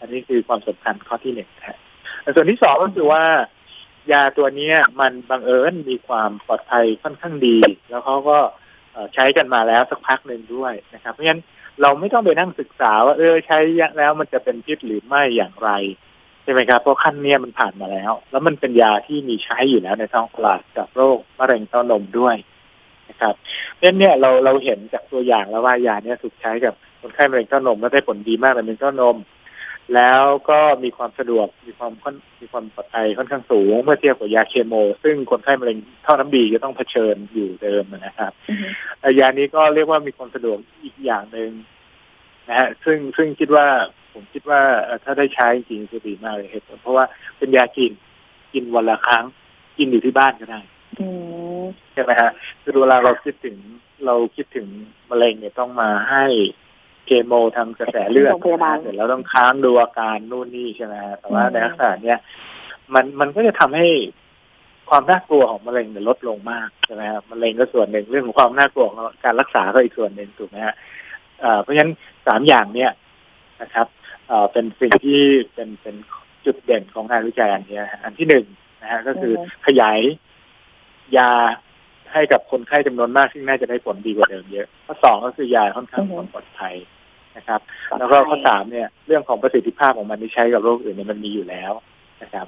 อันนี้คือความสำคัญข้อที่หนึ่งนะ ส่วนที่สองก็คือว่า ยาตัวนี้มันบังเอิญมีความปลอดภัยค่อนข้างดี แล้วเขาก็ใช้กันมาแล้วสักพักหนึ่งด้วยนะครับ เพราะฉะนั้นเราไม่ต้องไปนั่งศึกษาว่าเออใช้แล้วมันจะเป็นพิษหรือไม่อย่างไรใช่ไหมครับเพราะขั้นเนี้ยมันผ่านมาแล้ว แล้วมันเป็นยาที่มีใช้อยู่แล้วในท้องตลาดกับโรคมะเร็งเต้านมด้วยนะครับเพราะฉะนั้นเนี่ยเราเราเห็นจากตัวอย่างแล้วว่ายาเนี้ยถูกใช้กับคนไข้มะเร็งเต้านมแล้วได้ผลดีมากในมะเร็งเต้านม แล้วก็มีความสะดวกมีความมีความปลอดภัยค่อนข้างสูง เมื่อเทียบกับยาเคโมซึ่งคนไข้มะเร็งท่อน้ำดีจะต้องเผชิญอยู่เดิมนะครับยานี้ก็เรียกว่ามีความสะดวกอีกอย่างหนึ่งนะฮะซึ่งซึ่งคิดว่าผมคิดว่าถ้าได้ใช้จริงจะดีมากเลยเหตุผลเพราะว่าเป็นยากินกินวันละครั้ง กินอยู่ที่บ้านก็ได้ใช่ไหมฮะคือเวลาเราคิดถึงเราคิดถึงมะเร็งเนี่ยต้องมาให้ เคโมทางกระแสเลือดเสร็จแล้วต้องค้างดูอาการนู่นนี่ใช่ไหมแต่ว่าในลักษณะเนี้ยมันมันก็จะทำให้ความน่ากลัวของมะเร็งเนี่ยลดลงมากใช่ไหมครับมะเร็งก็ส่วนหนึ่งเรื่องของความน่ากลัวของการรักษาก็อีกส่วนหนึ่งถูกไหมฮะเพราะฉะนั้นสามอย่างเนี้ยนะครับเป็นสิ่งที่เป็นเป็นจุดเด่นของงานวิจัยอันนี้อันที่หนึ่งนะฮะก็คือขยายยาให้กับคนไข้จำนวนมากซึ่งน่าจะได้ผลดีกว่าเดิมเยอะข้อสองก็คือยาค่อนข้างปลอดภัย นะครับ แล้วก็ข้อสามเนี่ย เรื่องของประสิทธิภาพของมันที่ใช้กับโรคอื่นเนี่ยมันมีอยู่แล้วนะครับ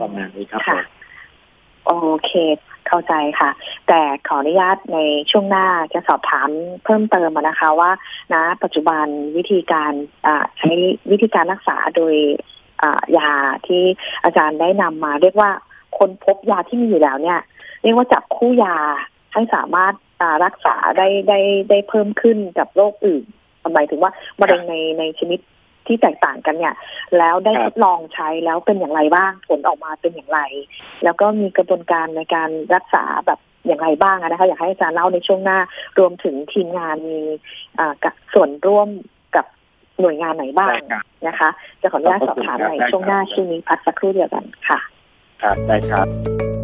ประมาณนี้ครับโอเค เข้าใจค่ะ แต่ขออนุญาตในช่วงหน้าจะสอบถามเพิ่มเติมนะคะว่านะปัจจุบันวิธีการใช้วิธีการรักษาโดยยาที่อาจารย์ได้นำมา เรียกว่าคนพบยาที่มีอยู่แล้วเนี่ย เรียกว่าจับคู่ยาให้สามารถรักษาได้ได้ได้เพิ่มขึ้นกับโรคอื่น หมายถึงว่ามะเร็งในในชนิดที่แตกต่างกันเนี่ย แล้วได้ทดลองใช้แล้วเป็นอย่างไรบ้างผลออกมาเป็นอย่างไร แล้วก็มีกระบวนการในการรักษาแบบอย่างไรบ้างนะคะอยากให้อาจารย์เล่าในช่วงหน้า รวมถึงทีมงานมีส่วนร่วมกับหน่วยงานไหนบ้างนะคะ จะขออนุญาตสอบถามในช่วงหน้าช่วงนี้พักสักครู่เดียวกันค่ะ ครับได้ครับ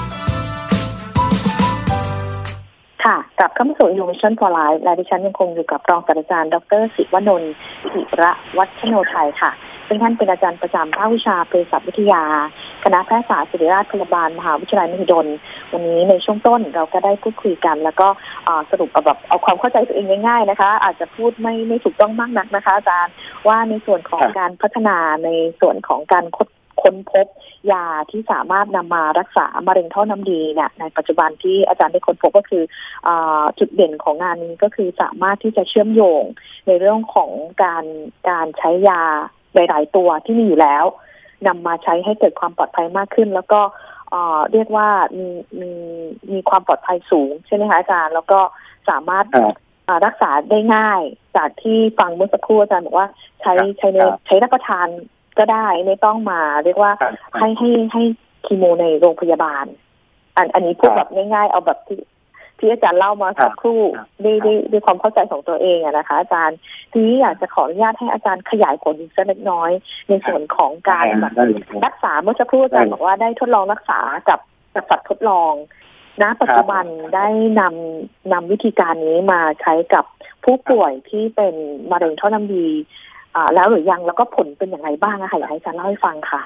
ค่ะกลับเข้ามาสู่ Innovation for Life และดิฉันยังคงอยู่กับรองศาสตราจารย์ ดรศิวนนท์ศิระวัฒโนไทยค่ะซึ่งท่านเป็นอาจารย์ประจำภาควิชาเภสัชวิทยา คณะแพทยศาสตร์ศิริราชพยาบาล มหาวิทยาลัยมหิดล วันนี้ในช่วงต้นเราก็ได้พูดคุยกัน แล้วก็สรุปเอาแบบเอาความเข้าใจตัวเองง่ายๆนะคะ อาจจะพูดไม่ไม่ถูกต้องมากนักนะคะอาจารย์ว่าในส่วนของการพัฒนาในส่วนของการคด ค้นพบยาที่สามารถนำมารักษามะเร็งท่อน้ำดีเนี่ยในปัจจุบันที่อาจารย์ได้ค้นพบก็คืออจุดเด่นของงานนี้ก็คือสามารถที่จะเชื่อมโยงในเรื่องของการการใช้ยาหลายๆตัวที่มีอยู่แล้วนำมาใช้ให้เกิดความปลอดภัยมากขึ้น แล้วก็เรียกว่ามีมีมีความปลอดภัยสูงใช่ไหมคะอาจารย์ แล้วก็สามารถรักษาได้ง่าย จากที่ฟังเมื่อสักครู่อาจารย์บอกว่าใช้ใช้ในใช้รับประทาน ก็ได้ไม่ต้องมา เรียกว่าให้ให้ให้คีโมในโรงพยาบาล อันอันนี้พูดแบบง่าย ๆ เอาแบบที่ที่อาจารย์เล่ามาสักครู่ครับด้วยด้วยด้วยความเข้าใจของตัวเองอะนะคะ อาจารย์ทีนี้อยากจะขออนุญาตให้อาจารย์ขยายผลอีกสักเล็กน้อย ในส่วนของการแบบได้เลยครับรักษาเมื่อสักครู่อาจารย์ได้บอกว่าได้ทดลองรักษากับกับสัตว์ทดลองณปัจจุบันได้นำนำวิธีการนี้มาใช้กับผู้ป่วยที่เป็นมะเร็งท่อน้ำดีอ่า แล้วหรือยังแล้วก็ผลเป็นอย่างไรบ้างอะค่ะอยากให้อาจารย์เล่าให้ฟังค่ะ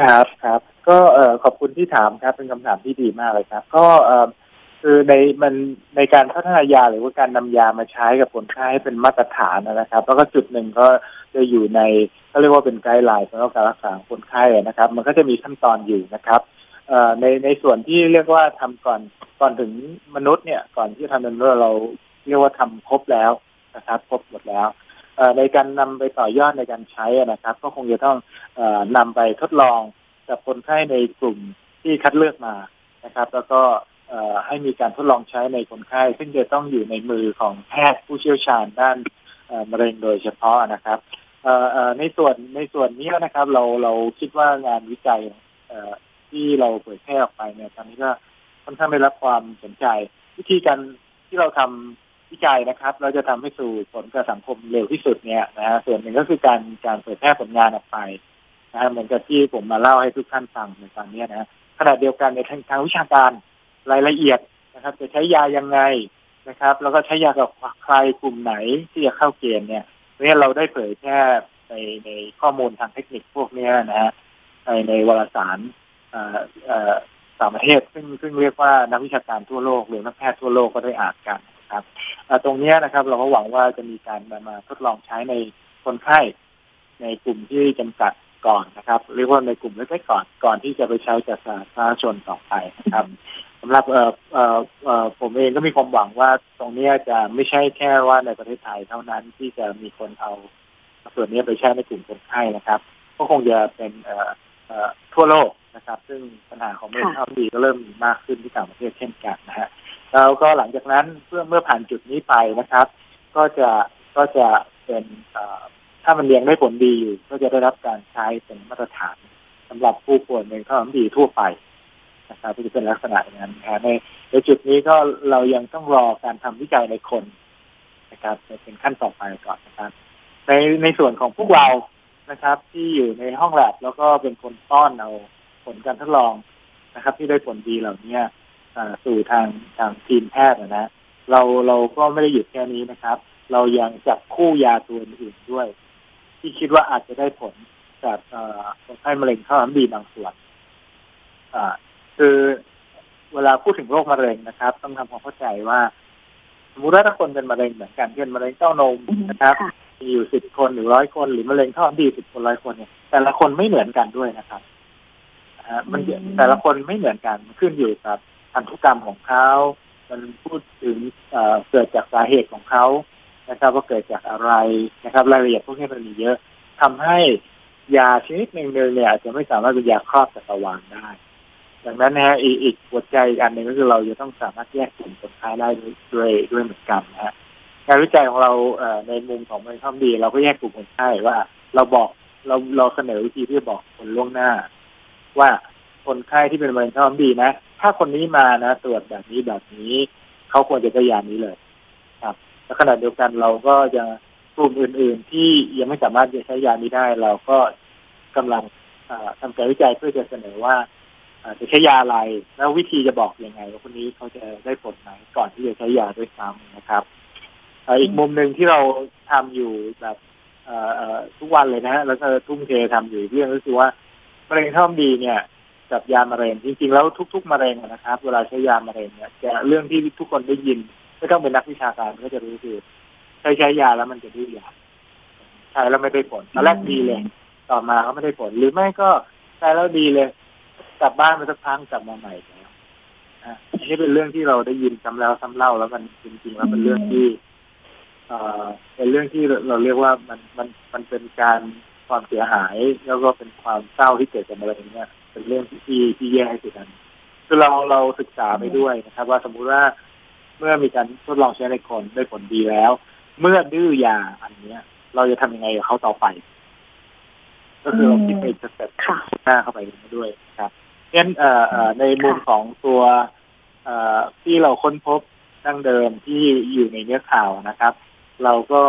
ครับครับก็เอ่อขอบคุณที่ถามครับ เป็นคำถามที่ดีมากเลยครับ ก็เอ่อคือในมันในการพัฒนายาหรือว่าการนำยามาใช้กับคนไข้ให้เป็นมาตรฐานนะครับ แล้วก็จุดหนึ่งก็จะอยู่ในเขาเรียกว่าเป็นไกด์ไลน์สำหรับการรักษาคนไข้นะครับ มันก็จะมีขั้นตอนอยู่นะครับเอ่อในในส่วนที่เรียกว่าทำก่อนก่อนถึงมนุษย์เนี่ย ก่อนที่จะทำมนุษย์เราเรียกว่าทำครบแล้วนะครับ ครบหมดแล้ว ในการนำไปต่อยอดในการใช้นะครับ ก็คงจะต้องออนำไปทดลองกับคนไข้ในกลุ่มที่คัดเลือกมานะครับ แล้วก็ให้มีการทดลองใช้ในคนไข้ ซึ่งจะต้องอยู่ในมือของแพทย์ผู้เชี่ยวชาญด้านมะเร็งโดยเฉพาะนะครับในส่วนในส่วนนี้นะครับ เราเราคิดว่างานวิจัยที่เราเผยแพร่ออกไปเนี่ยตอนนี้ก็ค่อนข้างได้รับความสนใจ วิธีการที่เราทำ วิจัยนะครับ เราจะทำให้สู่ผลกับสังคมเร็วที่สุดเนี่ยนะฮะส่วนหนึ่งก็คือการการเผยแพร่ผลงานออกไปนะฮะเหมือนกับที่ผมมาเล่าให้ทุกท่านฟังในตอนนี้นะฮะขณะเดียวกันในทางทางวิชาการรายละเอียดนะครับ จะใช้ยายังไงนะครับ แล้วก็ใช้ยากับใครกลุ่มไหนที่จะเข้าเกณฑ์เนี่ยเนี่ยเราได้เผยแพร่ในในข้อมูลทางเทคนิคพวกนี้นะฮะในในวารสารอ่อเอ่อต่างประเทศซึ่งซึ่งเรียกว่านักวิชาการทั่วโลกหรือนักแพทย์ทั่วโลกก็ได้อ่านกัน นะครับตรงนี้นะครับเราก็หวังว่าจะมีการมามาทดลองใช้ในคนไข้ในกลุ่มที่จำกัดก่อนนะครับเรียกว่าในกลุ่มเล็กๆก่อนก่อนที่จะไปใช้กับสาธารณชนต่อไปนะครับสำหรับเอ่อเอ่อเอ่อผมเองก็มีความหวังว่าตรงนี้จะไม่ใช่แค่ว่าในประเทศไทยเท่านั้นที่จะมีคนเอาส่วนนี้ไปใช้ในกลุ่มคนไข้นะครับก็คงจะเป็นเอ่อเอ่อทั่วโลกนะครับ ซึ่งปัญหาของมะเร็งท้องดีก็เริ่มมีมากขึ้นที่ต่างประเทศเช่นกันนะฮะ แล้วก็หลังจากนั้นเมื่อเมื่อผ่านจุดนี้ไปนะครับ ก็จะก็จะเป็นถ้ามันเลี้ยงได้ผลดีอยู่ ก็จะได้รับการใช้เป็นมาตรฐานสำหรับผู้ป่วยเป็นข้าวดีทั่วไปนะครับก็จะเป็นลักษณะอย่างนั้นนะฮะในในจุดนี้ก็เรายังต้องรอการทำวิจัยในคนนะครับเป็นขั้นต่อไปก่อนนะครับในในส่วนของพวกเรานะครับ ที่อยู่ในห้องแลบแล้วก็เป็นคนป้อนเอาผลการทดลองนะครับ ที่ได้ผลดีเหล่านี้ สู่ทางทางทีมแพทย์นะนะเราเราก็ไม่ได้หยุดแค่นี้นะครับ เรายังจับคู่ยาตัวอื่นๆด้วย ที่คิดว่าอาจจะได้ผลจากเอ่อคนไข้มะเร็งเข้าน้ำดีบางส่วนอ่าคือเวลาพูดถึงโรคมะเร็งนะครับ ต้องทำความเข้าใจว่าสมมติว่าถ้าคนเป็นมะเร็งเหมือนกันเช่นมะเร็งเต้านมนะครับค่ะมีอยู่สิบคนหรือร้อยคน หรือมะเร็งท่อน้ำดีสิบคนร้อยคนเนี่ยแต่ละคนไม่เหมือนกันด้วยนะครับนะฮะมันอืมแต่ละคนไม่เหมือนกันมันขึ้นอยู่กับ พันธุกรรมของเขา มันพูดถึงเกิดจากสาเหตุของเขานะครับ ว่าเกิดจากอะไรนะครับ รายละเอียดพวกนี้มันมีเยอะทำให้ยาชนิดหนึ่งเนี่ยอาจจะไม่สามารถเป็นยาครอบจักรวาลได้ดังนั้นนะฮะอีกอีกหัวใจอีกอันหนึ่งก็คือเราจะต้องสามารถแยกกลุ่มคนไข้ได้ด้วยด้วยด้วยเหมือนกันนะฮะงานวิจัยของเราเอในมุมของมะเร็งท่อมดี เราก็แยกกลุ่มคนไข้ว่า เราบอกเราเราเสนอวิธีที่จะบอกคนล่วงหน้า ว่า คนไข้ที่เป็นมะเร็งท่อมดีนะ ถ้าคนนี้มานะตรวจแบบนี้แบบนี้ เขาควรจะได้ยานี้เลย ครับแล้วขณะเดียวกันเราก็จะกลุ่มอื่น ๆ ที่ยังไม่สามารถจะใช้ยานี้ได้ เราก็กำลังเอ่อทำการวิจัยเพื่อจะเสนอว่าจะใช้ยาอะไร แล้ววิธีจะบอกยังไงว่าคนนี้เขาจะได้ผลไหมก่อนที่จะใช้ยาด้วยซ้ำนะครับอีกมุมหนึ่งที่เราทำอยู่แบบทุกวันเลยนะฮะแล้วก็ทุ่มเททำอยู่เรื่องก็คือว่ามะเร็งท่อมดีเนี่ย กับยามะเร็งจริงๆแล้วทุก ๆมะเร็งนะครับ เวลาใช้ยามะเร็งเนี่ยจะเรื่องที่ทุกคนได้ยินไม่ต้องเป็นนักวิชาการก็จะรู้คือใช้ใช้ยาแล้วมันจะดื้อยาใช้แล้วไม่ได้ผลตอนแรกดีเลย ต่อมาก็ไม่ได้ผลหรือไม่ก็ใช้แล้วดีเลย กลับบ้านไปสักพักกลับมาใหม่แล้วอะอันนี้เป็นเรื่องที่เราได้ยินซ้ำแล้วซ้ำเล่าแล้วมันจริงๆแล้วเป็นเรื่องที่เอ่อเป็นเรื่องที่เราเรียกว่ามันมันมันเป็นการความเสียหายแล้วก็เป็นความเศร้าที่เกิดจากอะไรเนี่ย เป็นเรื่องที่ที่ที่แย่ที่สุดอันคือเราเราศึกษาไปด้วยนะครับ ว่าสมมุติว่าเมื่อมีการทดลองใช้ในคนได้ผลดีแล้ว เมื่อดื้อยาอันเนี้ย เราจะทำยังไงกับเขาต่อไป ก็คือเราคิดไปสเต็ปค่ะหน้าเข้าไปด้วยนะครับงั้นเอ่อเอ่อในมุมของตัวเอที่เราค้นพบดั้งเดิมที่อยู่ในเนื้อข่าวนะครับ เราก็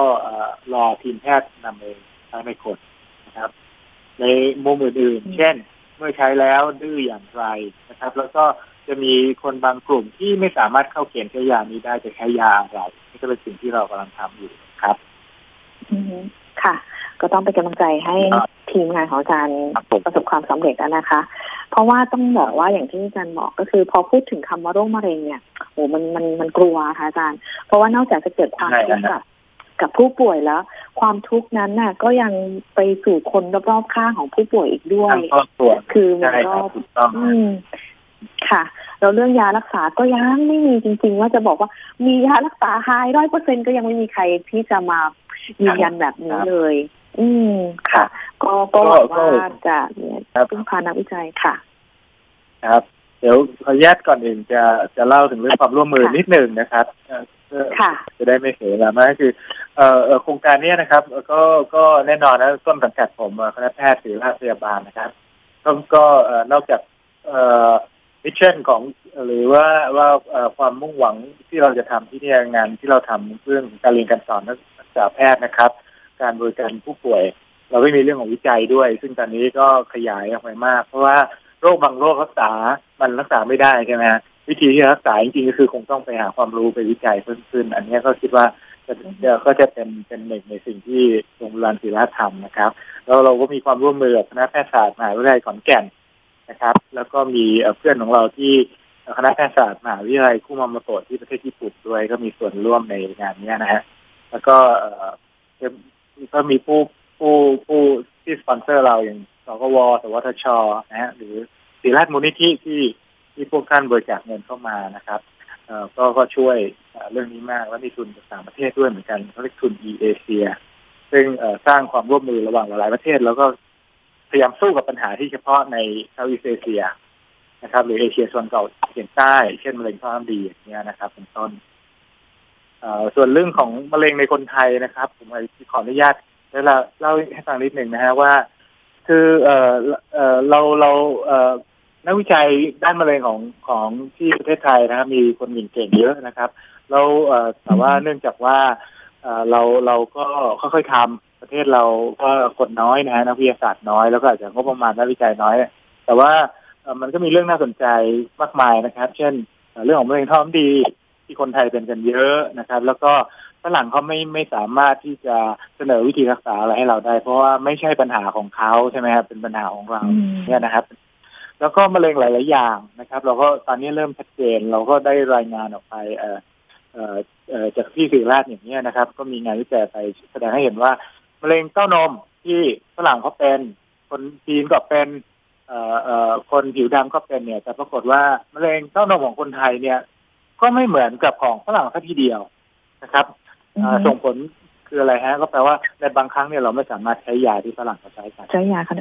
รอทีมแพทย์นำไปใช้ในคนนะครับ ในมุมอื่นๆเช่นเมื่อใช้แล้วดื้ออย่างไรนะครับ แล้วก็จะมีคนบางกลุ่มที่ไม่สามารถเข้าเกณฑ์ใช้ยานี้ได้จะใช้ยาอะไรนี่ก็เป็นสิ่งที่เรากำลังทำอยู่ครับอืมค่ะ ก็ต้องเป็นกำลังใจให้ทีมงานของอาจารย์ประสบความสำเร็จแล้วนะคะ เพราะว่าต้องบอกว่าอย่างที่อาจารย์บอกก็คือพอพูดถึงคำว่าโรคมะเร็งเนี่ยโอ้มันมันมันกลัวค่ะอาจารย์ เพราะว่านอกจากจะเกิดความทุกข์กับ กับผู้ป่วยแล้ว ความทุกข์นั้นน่ะ ก็ยังไปสู่คนรอบๆข้างของผู้ป่วยอีกด้วย คือมันก็อืมค่ะแล้วเรื่องยารักษาก็ยังไม่มีจริง ๆ ว่าจะบอกว่ามียารักษาหายร้อยเปอร์เซ็นก็ยังไม่มีใครที่จะมายืนยันแบบนี้เลย อืมค่ะ ก็ก็หวังว่าจะเนี่ยพึ่งพานักวิจัยค่ะ ครับ เดี๋ยวขอแยกก่อนอื่นจะจะเล่าถึงเรื่องความร่วมมือนิดหนึ่งนะครับ จะได้ไม่เสียเวลามากคือเอ่อโครงการนี้นะครับ ก็ก็แน่นอนนะต้นสังกัดผมคณะแพทย์ศิริราชพยาบาลนะครับก็ก็นอกจากเอ่อมิชชั่นของหรือว่าว่าความมุ่งหวังที่เราจะทำที่นี่งานที่เราทำเรื่องการเรียนการสอนนักศึกษาแพทย์นะครับ การบริการผู้ป่วย เราไม่มีเรื่องของวิจัยด้วย ซึ่งตอนนี้ก็ขยายออกไปมาก เพราะว่าโรคบางโรครักษามันรักษาไม่ได้ใช่ไหม วิธีที่รักษาจริงๆก็คือคงต้องไปหาความรู้ไปวิจัยเพิ่มขึ้น อันนี้ก็คิดว่าจะก็จะเป็นเป็นหนึ่งในสิ่งที่โรงพยาบาลศิริราชทำนะครับ แล้วเราก็มีความร่วมมือกับคณะแพทยศาสตร์มหาวิทยาลัยขอนแก่นนะครับ แล้วก็มีเพื่อนของเราที่คณะแพทยศาสตร์มหาวิทยาลัยคุมาโมโตะที่ประเทศญี่ปุ่นด้วยก็มีส่วนร่วมในงานนี้นะฮะแล้วก็ก็มีผู้ผู้ผู้ที่สปอนเซอร์เราอย่างสกวสวทชนะฮะหรือศิริราชมูลนิธิที่ ที่พวกท่านบริจาคเงินเข้ามานะครับก็ก็ช่วยเรื่องนี้มากแล้วมีทุนจากต่างประเทศด้วยเหมือนกันเขาเรียกทุน e เอเชียซึ่งสร้างความร่วมมือระหว่างหลายประเทศ แล้วก็พยายามสู้กับปัญหาที่เฉพาะในเซาท์อีสเอเชียนะครับ หรือเอเชียส่วนเก่าเฉียงใต้ เช่นมะเร็งท่อน้ำดีอย่างเงี้ยนะครับ เป็นต้นส่วนเรื่องของมะเร็งในคนไทยนะครับ ผมขออนุญาตเล่าเล่าให้ฟังนิดหนึ่งนะฮะว่า คือเออเออเราเราเออ นักวิจัยด้านมะเร็งของของที่ประเทศไทยนะครับ มีคนเก่งๆเยอะนะครับเราเออแต่ว่าเนื่องจากว่าเออเราเราก็ค่อยๆทำประเทศเราก็คนน้อยนะฮะนักวิทยาศาสตร์น้อยแล้วก็อาจจะงบประมาณนักวิจัยน้อย แต่ว่ามันก็มีเรื่องน่าสนใจมากมายนะครับ เช่น เรื่องของมะเร็งท้องดีที่คนไทยเป็นกันเยอะนะครับ แล้วก็ฝรั่งเขาไม่ไม่สามารถที่จะเสนอวิธีรักษาอะไรให้เราได้ เพราะว่าไม่ใช่ปัญหาของเขาใช่ไหมครับเป็นปัญหาของเราเนี่ยนะครับ แล้วก็มะเร็งหลาย ๆ อย่างนะครับ เราก็ตอนนี้เริ่มชัดเจน เราก็ได้รายงานออกไปเอ่อเอ่อเอ่อจากที่สื่อราชอย่างนี้นะครับ ก็มีงานวิจัยไปแสดงให้เห็นว่ามะเร็งเต้านมที่ฝรั่งเขาเป็น คนจีนก็เป็นเอ่อเอ่อคนผิวดำก็เป็นเนี่ย แต่ปรากฏว่ามะเร็งเต้านมของคนไทยเนี่ย ก็ไม่เหมือนกับของฝรั่งสักทีเดียวนะครับส่งผลคืออะไรฮะ ก็แปลว่าในบางครั้งเนี่ยเราไม่สามารถใช้ยาที่ฝรั่งเขาใช้กันใช้ยาค่ะ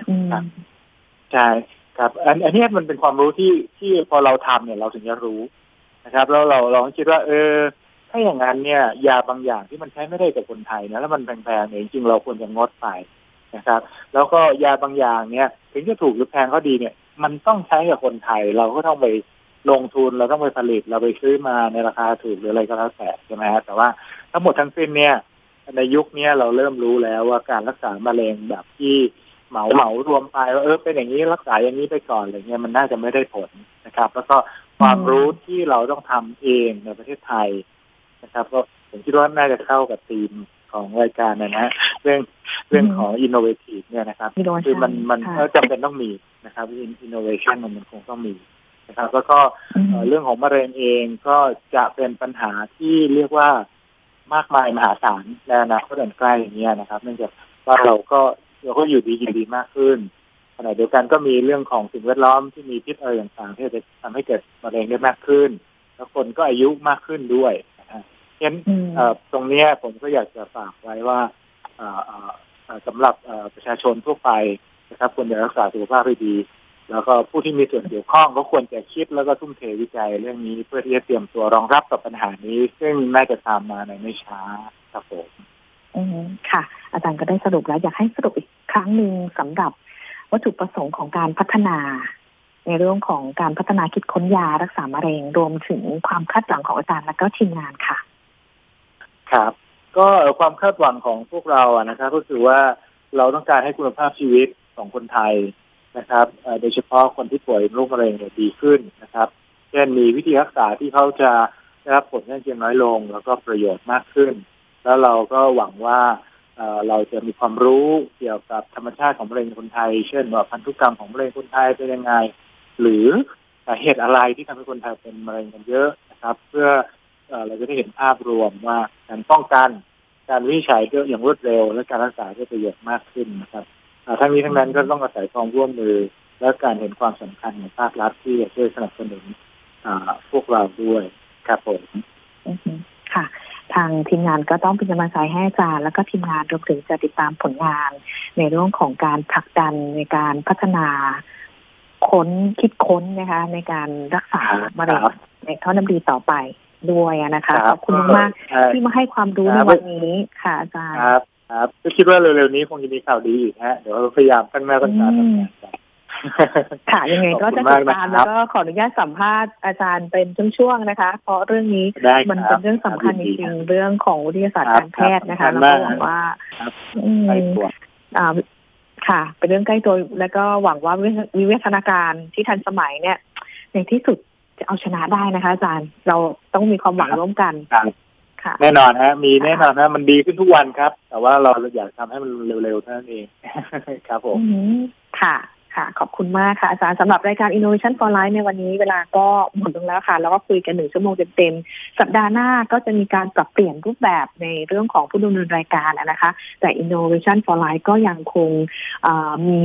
ใช่ ครับอันอันนี้มันเป็นความรู้ที่ที่พอเราทำเนี่ยเราถึงจะรู้นะครับ แล้วเราเราคิดว่า เออ ถ้าอย่างนั้นเนี่ยยาบางอย่างที่มันใช้ไม่ได้กับคนไทยนะแล้วมันแพงๆเนี่ยจริงๆเราควรจะงดไปนะครับ แล้วก็ยาบางอย่างเนี่ย ถึงจะถูกหรือแพงก็ดีเนี่ย มันต้องใช้กับคนไทย เราก็ต้องไปลงทุนเราต้องไปผลิตเราไปซื้อมาในราคาถูกหรืออะไรก็แล้วแต่ใช่ไหมฮะแต่ว่าทั้งหมดทั้งสิ้นเนี่ย ในยุคนี้เราเริ่มรู้แล้วว่าการรักษามะเร็งแบบที่ เหมาเหมารวมไปว่าเออเป็นอย่างนี้รักษาอย่างนี้ไปก่อนอะไรเงี้ยมันน่าจะไม่ได้ผลนะครับ แล้วก็ความรู้ที่เราต้องทำเองในประเทศไทยนะครับ ก็ผมคิดว่าน่าจะเข้ากับธีมของรายการนะฮะเรื่องเรื่องของ innovative เนี่ยนะครับคือมันมันจำเป็นต้องมีนะครับอินโนเวชันมันมันคงต้องมีนะครับ แล้วก็เรื่องของมะเร็งเองก็จะเป็นปัญหาที่เรียกว่ามากมายมหาศาลในอนาคตอันใกล้อย่างเงี้ยนะครับ เนื่องจากว่าเราก็ เราก็อยู่ดีกินดีมากขึ้นขณะเดียวกันก็มีเรื่องของสิ่งแวดล้อมที่มีพิษอะไรต่างๆที่จะทำให้เกิดมะเร็งได้มากขึ้น แล้วคนก็อายุมากขึ้นด้วยฉะนั้นตรงนี้ผมก็อยากจะฝากไว้ว่าสำหรับประชาชนทั่วไปนะครับควรจะรักษาสุขภาพให้ดี แล้วก็ผู้ที่มีส่วนเกี่ยวข้องก็ควรจะคิดแล้วก็ทุ่มเทวิจัยเรื่องนี้เพื่อที่จะเตรียมตัวรองรับกับปัญหานี้ ซึ่งน่าจะตามมาในไม่ช้าครับผม อืมค่ะ อาจารย์ก็ได้สรุปแล้ว อยากให้สรุปอีกครั้งหนึ่งสำหรับวัตถุประสงค์ของการพัฒนา ในเรื่องของการพัฒนาคิดค้นยารักษามะเร็ง รวมถึงความคาดหวังของอาจารย์และก็ทีมงานค่ะ ครับ ก็ความคาดหวังของพวกเราอะนะครับ ก็คือว่าเราต้องการให้คุณภาพชีวิตของคนไทยนะครับโดยเฉพาะคนที่ป่วยโรคมะเร็งดีขึ้นนะครับเช่นมีวิธีรักษาที่เขาจะได้รับผลข้างเคียงน้อยลง แล้วก็ประโยชน์มากขึ้น แล้วเราก็หวังว่าเราจะมีความรู้เกี่ยวกับธรรมชาติของมะเร็งคนไทย เช่นว่าพันธุกรรมของมะเร็งคนไทยเป็นยังไง หรือสาเหตุอะไรที่ทำให้คนไทยเป็นมะเร็งกันเยอะนะครับ เพื่อเราจะได้เห็นภาพรวมว่าการป้องกันการวิจัยเยอะอย่างรวดเร็ว และการรักษาได้ประโยชน์มากขึ้นนะครับทั้งนี้ทั้งนั้นก็ต้องอาศัยความร่วมมือ และการเห็นความสำคัญของภาครัฐที่จะช่วยสนับสนุนพวกเราด้วยครับผมค่ะ ทางทีมงานก็ต้องเป็นกำลังใจให้อาจารย์ แล้วก็ทีมงานรวมถึงจะติดตามผลงาน ในเรื่องของการผลักดันในการพัฒนาค้นคิดค้นนะคะ ในการรักษามะเร็งในท่อน้ำดีต่อไปด้วยนะคะขอบคุณมากที่มาให้ความรู้ในวันนี้ค่ะอาจารย์ครับครับก็คิดว่าเร็วๆนี้คงจะมีข่าวดีอีกฮะเดี๋ยวเราพยายามตั้งหน้าตั้งตาทำงานกัน ค่ะยังไงก็จะติดตามแล้วก็ขออนุญาตสัมภาษณ์อาจารย์เป็นช่วงๆนะคะ เพราะเรื่องนี้มันเป็นเรื่องสำคัญจริงๆเรื่องของวิทยาศาสตร์การแพทย์นะคะแล้วก็หวังว่าค่ะ เป็นเรื่องใกล้ตัวแล้วก็หวังว่าวิวัฒนาการที่ทันสมัยเนี่ย ในที่สุดจะเอาชนะได้นะคะอาจารย์เราต้องมีความหวังร่วมกันแน่นอนฮะ มีแน่นอนฮะ มันดีขึ้นทุกวันครับ แต่ว่าเราอยากทำให้มันเร็วๆเท่านั้นเอง ครับผมค่ะ ค่ะ ขอบคุณมากค่ะ อาจารย์สำหรับรายการ Innovation for Life ในวันนี้เวลาก็หมดลงแล้วค่ะ แล้วก็คุยกันหนึ่งชั่วโมงเต็มๆ สัปดาห์หน้าก็จะมีการปรับเปลี่ยนรูปแบบในเรื่องของผู้ดำเนินรายการนะคะ แต่ Innovation for Life ก็ยังคงมี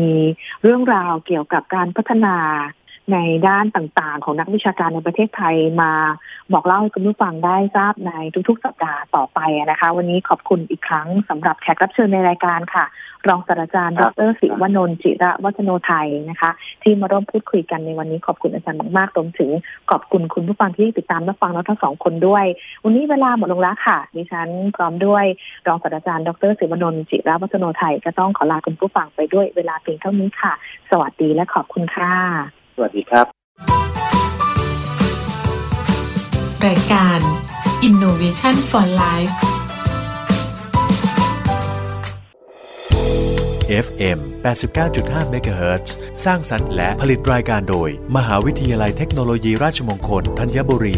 เรื่องราวเกี่ยวกับการพัฒนา ในด้านต่างๆ ของนักวิชาการในประเทศไทยมาบอกเล่าให้คุณผู้ฟังได้ทราบในทุกๆ สัปดาห์ต่อไปนะคะ วันนี้ขอบคุณอีกครั้งสำหรับแขกรับเชิญในรายการค่ะ รองศาสตราจารย์ดรศิวนนท์จิระวัฒโนไทยนะคะ ที่มาร่วมพูดคุยกันในวันนี้ขอบคุณอาจารย์มากๆรวมถึงขอบคุณคุณผู้ฟังที่ติดตามรับฟังเราทั้งสองคนด้วย วันนี้เวลาหมดลงแล้วค่ะดิฉันพร้อมด้วย รองศาสตราจารย์ดรศิวนนท์จิระวัฒโนไทยก็ต้องขอลาคุณผู้ฟังไปด้วยเวลาเพียงเท่านี้ค่ะ สวัสดีและขอบคุณค่ะ สวัสดีครับ รายการ Innovation for Life FM 89.5 MHz สร้างสรรค์และผลิตรายการโดย มหาวิทยาลัยเทคโนโลยีราชมงคลธัญบุรี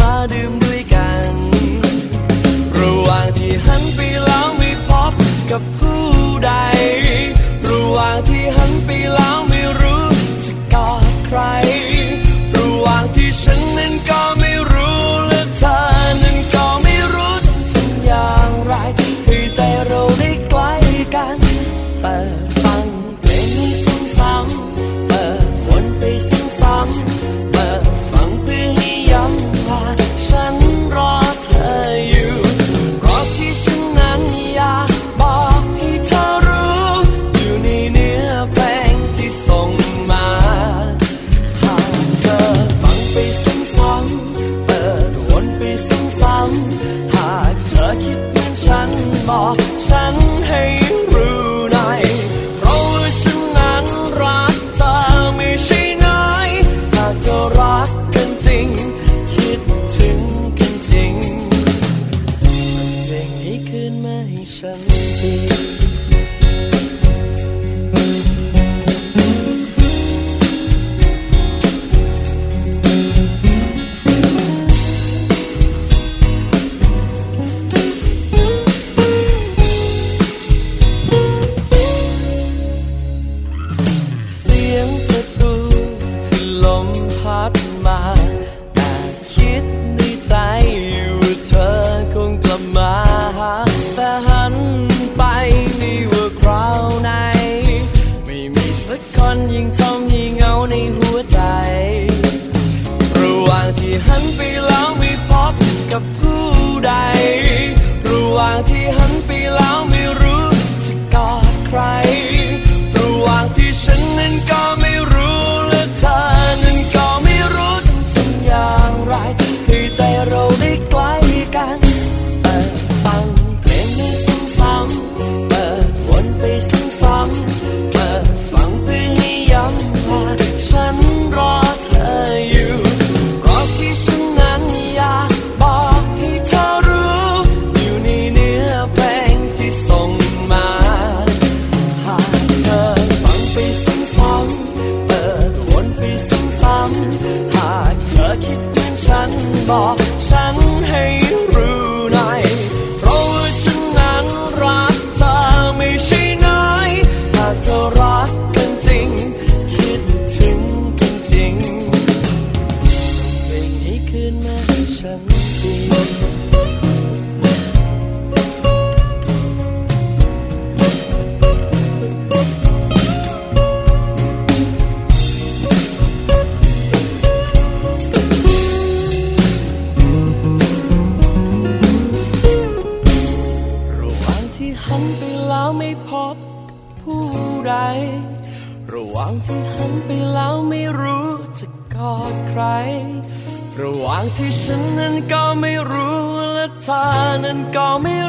มาดื่มด้วยกัน ระหว่างที่หันไปแล้วไม่พบกับผู้ใด ระหว่างที่หันไปแล้ว มีสักคนยิ่งทำให้เงาในหัวใจ ระหว่างที่หันไปแล้วไม่พบกับผู้ใด ระหว่างที่หันไปแล้วไม่รู้จะกอดใคร ระหว่างที่ฉันนั้นก็ไม่รู้และเธอนั้นก็ไม่รู้ต้องทำอย่างไรให้ใจเรา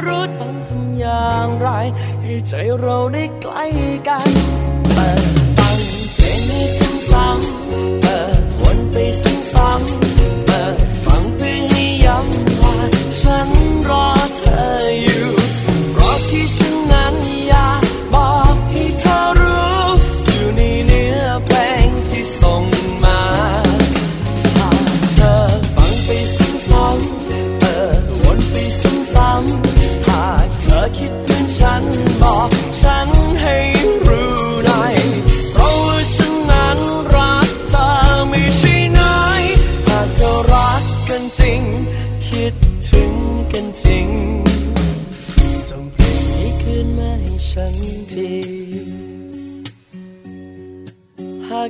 รู้ต้องทำอย่างไร ให้ใจเราได้ใกล้กันเปิดฟังเพลงนี้ซ้ำๆเปิดวนไปซ้ำๆเปิดฟังเพื่อให้ย้ำว่าฉันรอเธออยู่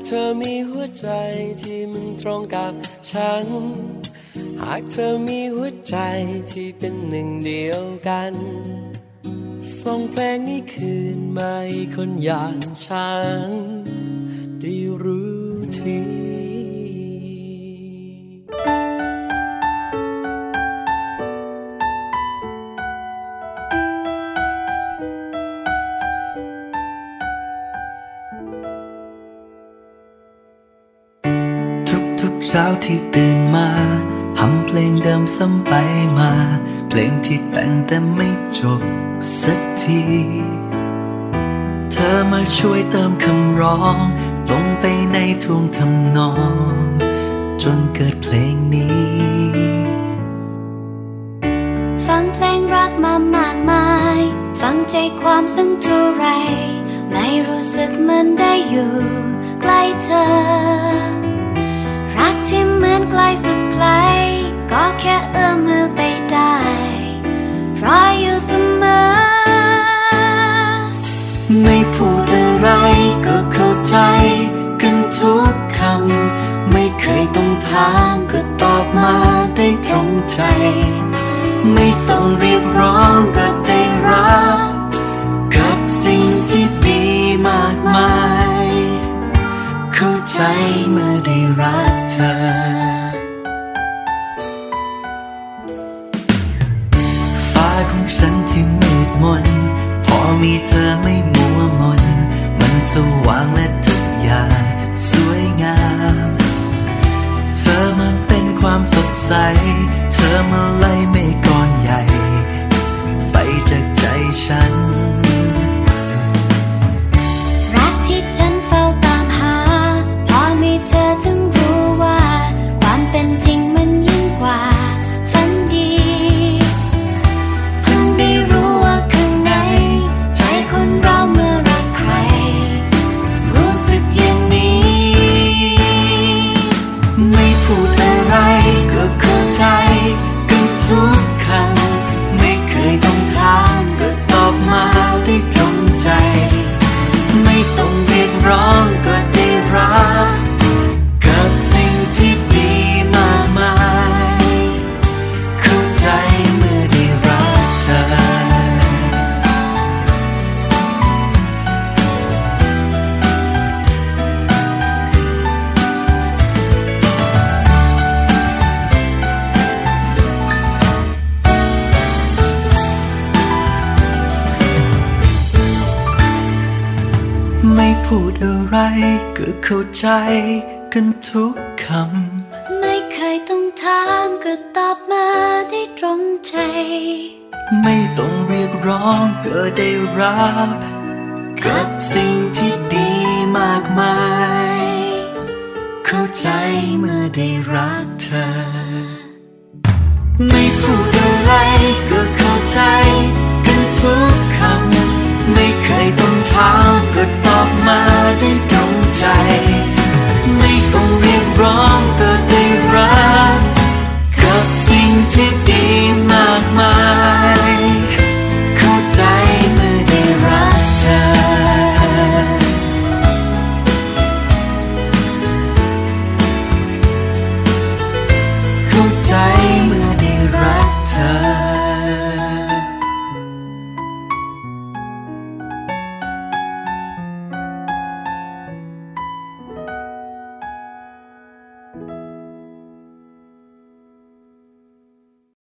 เธอมีหัวใจที่มันตรงกับฉัน หากเธอมีหัวใจที่เป็นหนึ่งเดียวกันส่งเพลงนี้คืนมาให้คนอย่างฉัน ได้รู้ที ช้าที่ตื่นมาทำเพลงเดิมซ้ำไปมา เพลงที่แต่งแต่ไม่จบสักที เธอมาช่วยเติมคำร้อง ลงไปในท่วงทำนอง จนเกิดเพลงนี้ ฟังเพลงรักมามากมาย ฟังใจความสังเท่าไร ไม่รู้สึกเหมันได้อยู่ ใกล้เธอ ที่เหมือนไกลสุดไกล ก็แค่เอื้อมมือไปได้ รออยู่เสมอ ไม่พูดอะไรก็เข้าใจกันทุกคำ ไม่เคยต้องถามก็ตอบมาได้ตรงใจ ไม่ต้องเรียกร้องก็ได้รับ กับสิ่งที่ดีมากมาย เข้าใจเมื่อได้รัก เธอ ฟ้าของฉันที่มืดมน พอมีเธอไม่มัวมน มันสว่างและทุกอย่างสวยงาม เธอมาเป็นความสดใส เธอมาไล่เม อเข้าใจกันทุกคำ ไม่เคยต้องถามก็ตอบมาได้ตรงใจ ไม่ต้องเรียกร้องก็ได้รับ กับสิ่งที่ดีมากมาย เข้าใจเมื่อได้รักเธอ ไม่พูดอะไรก็เข้าใจกันทุก tight.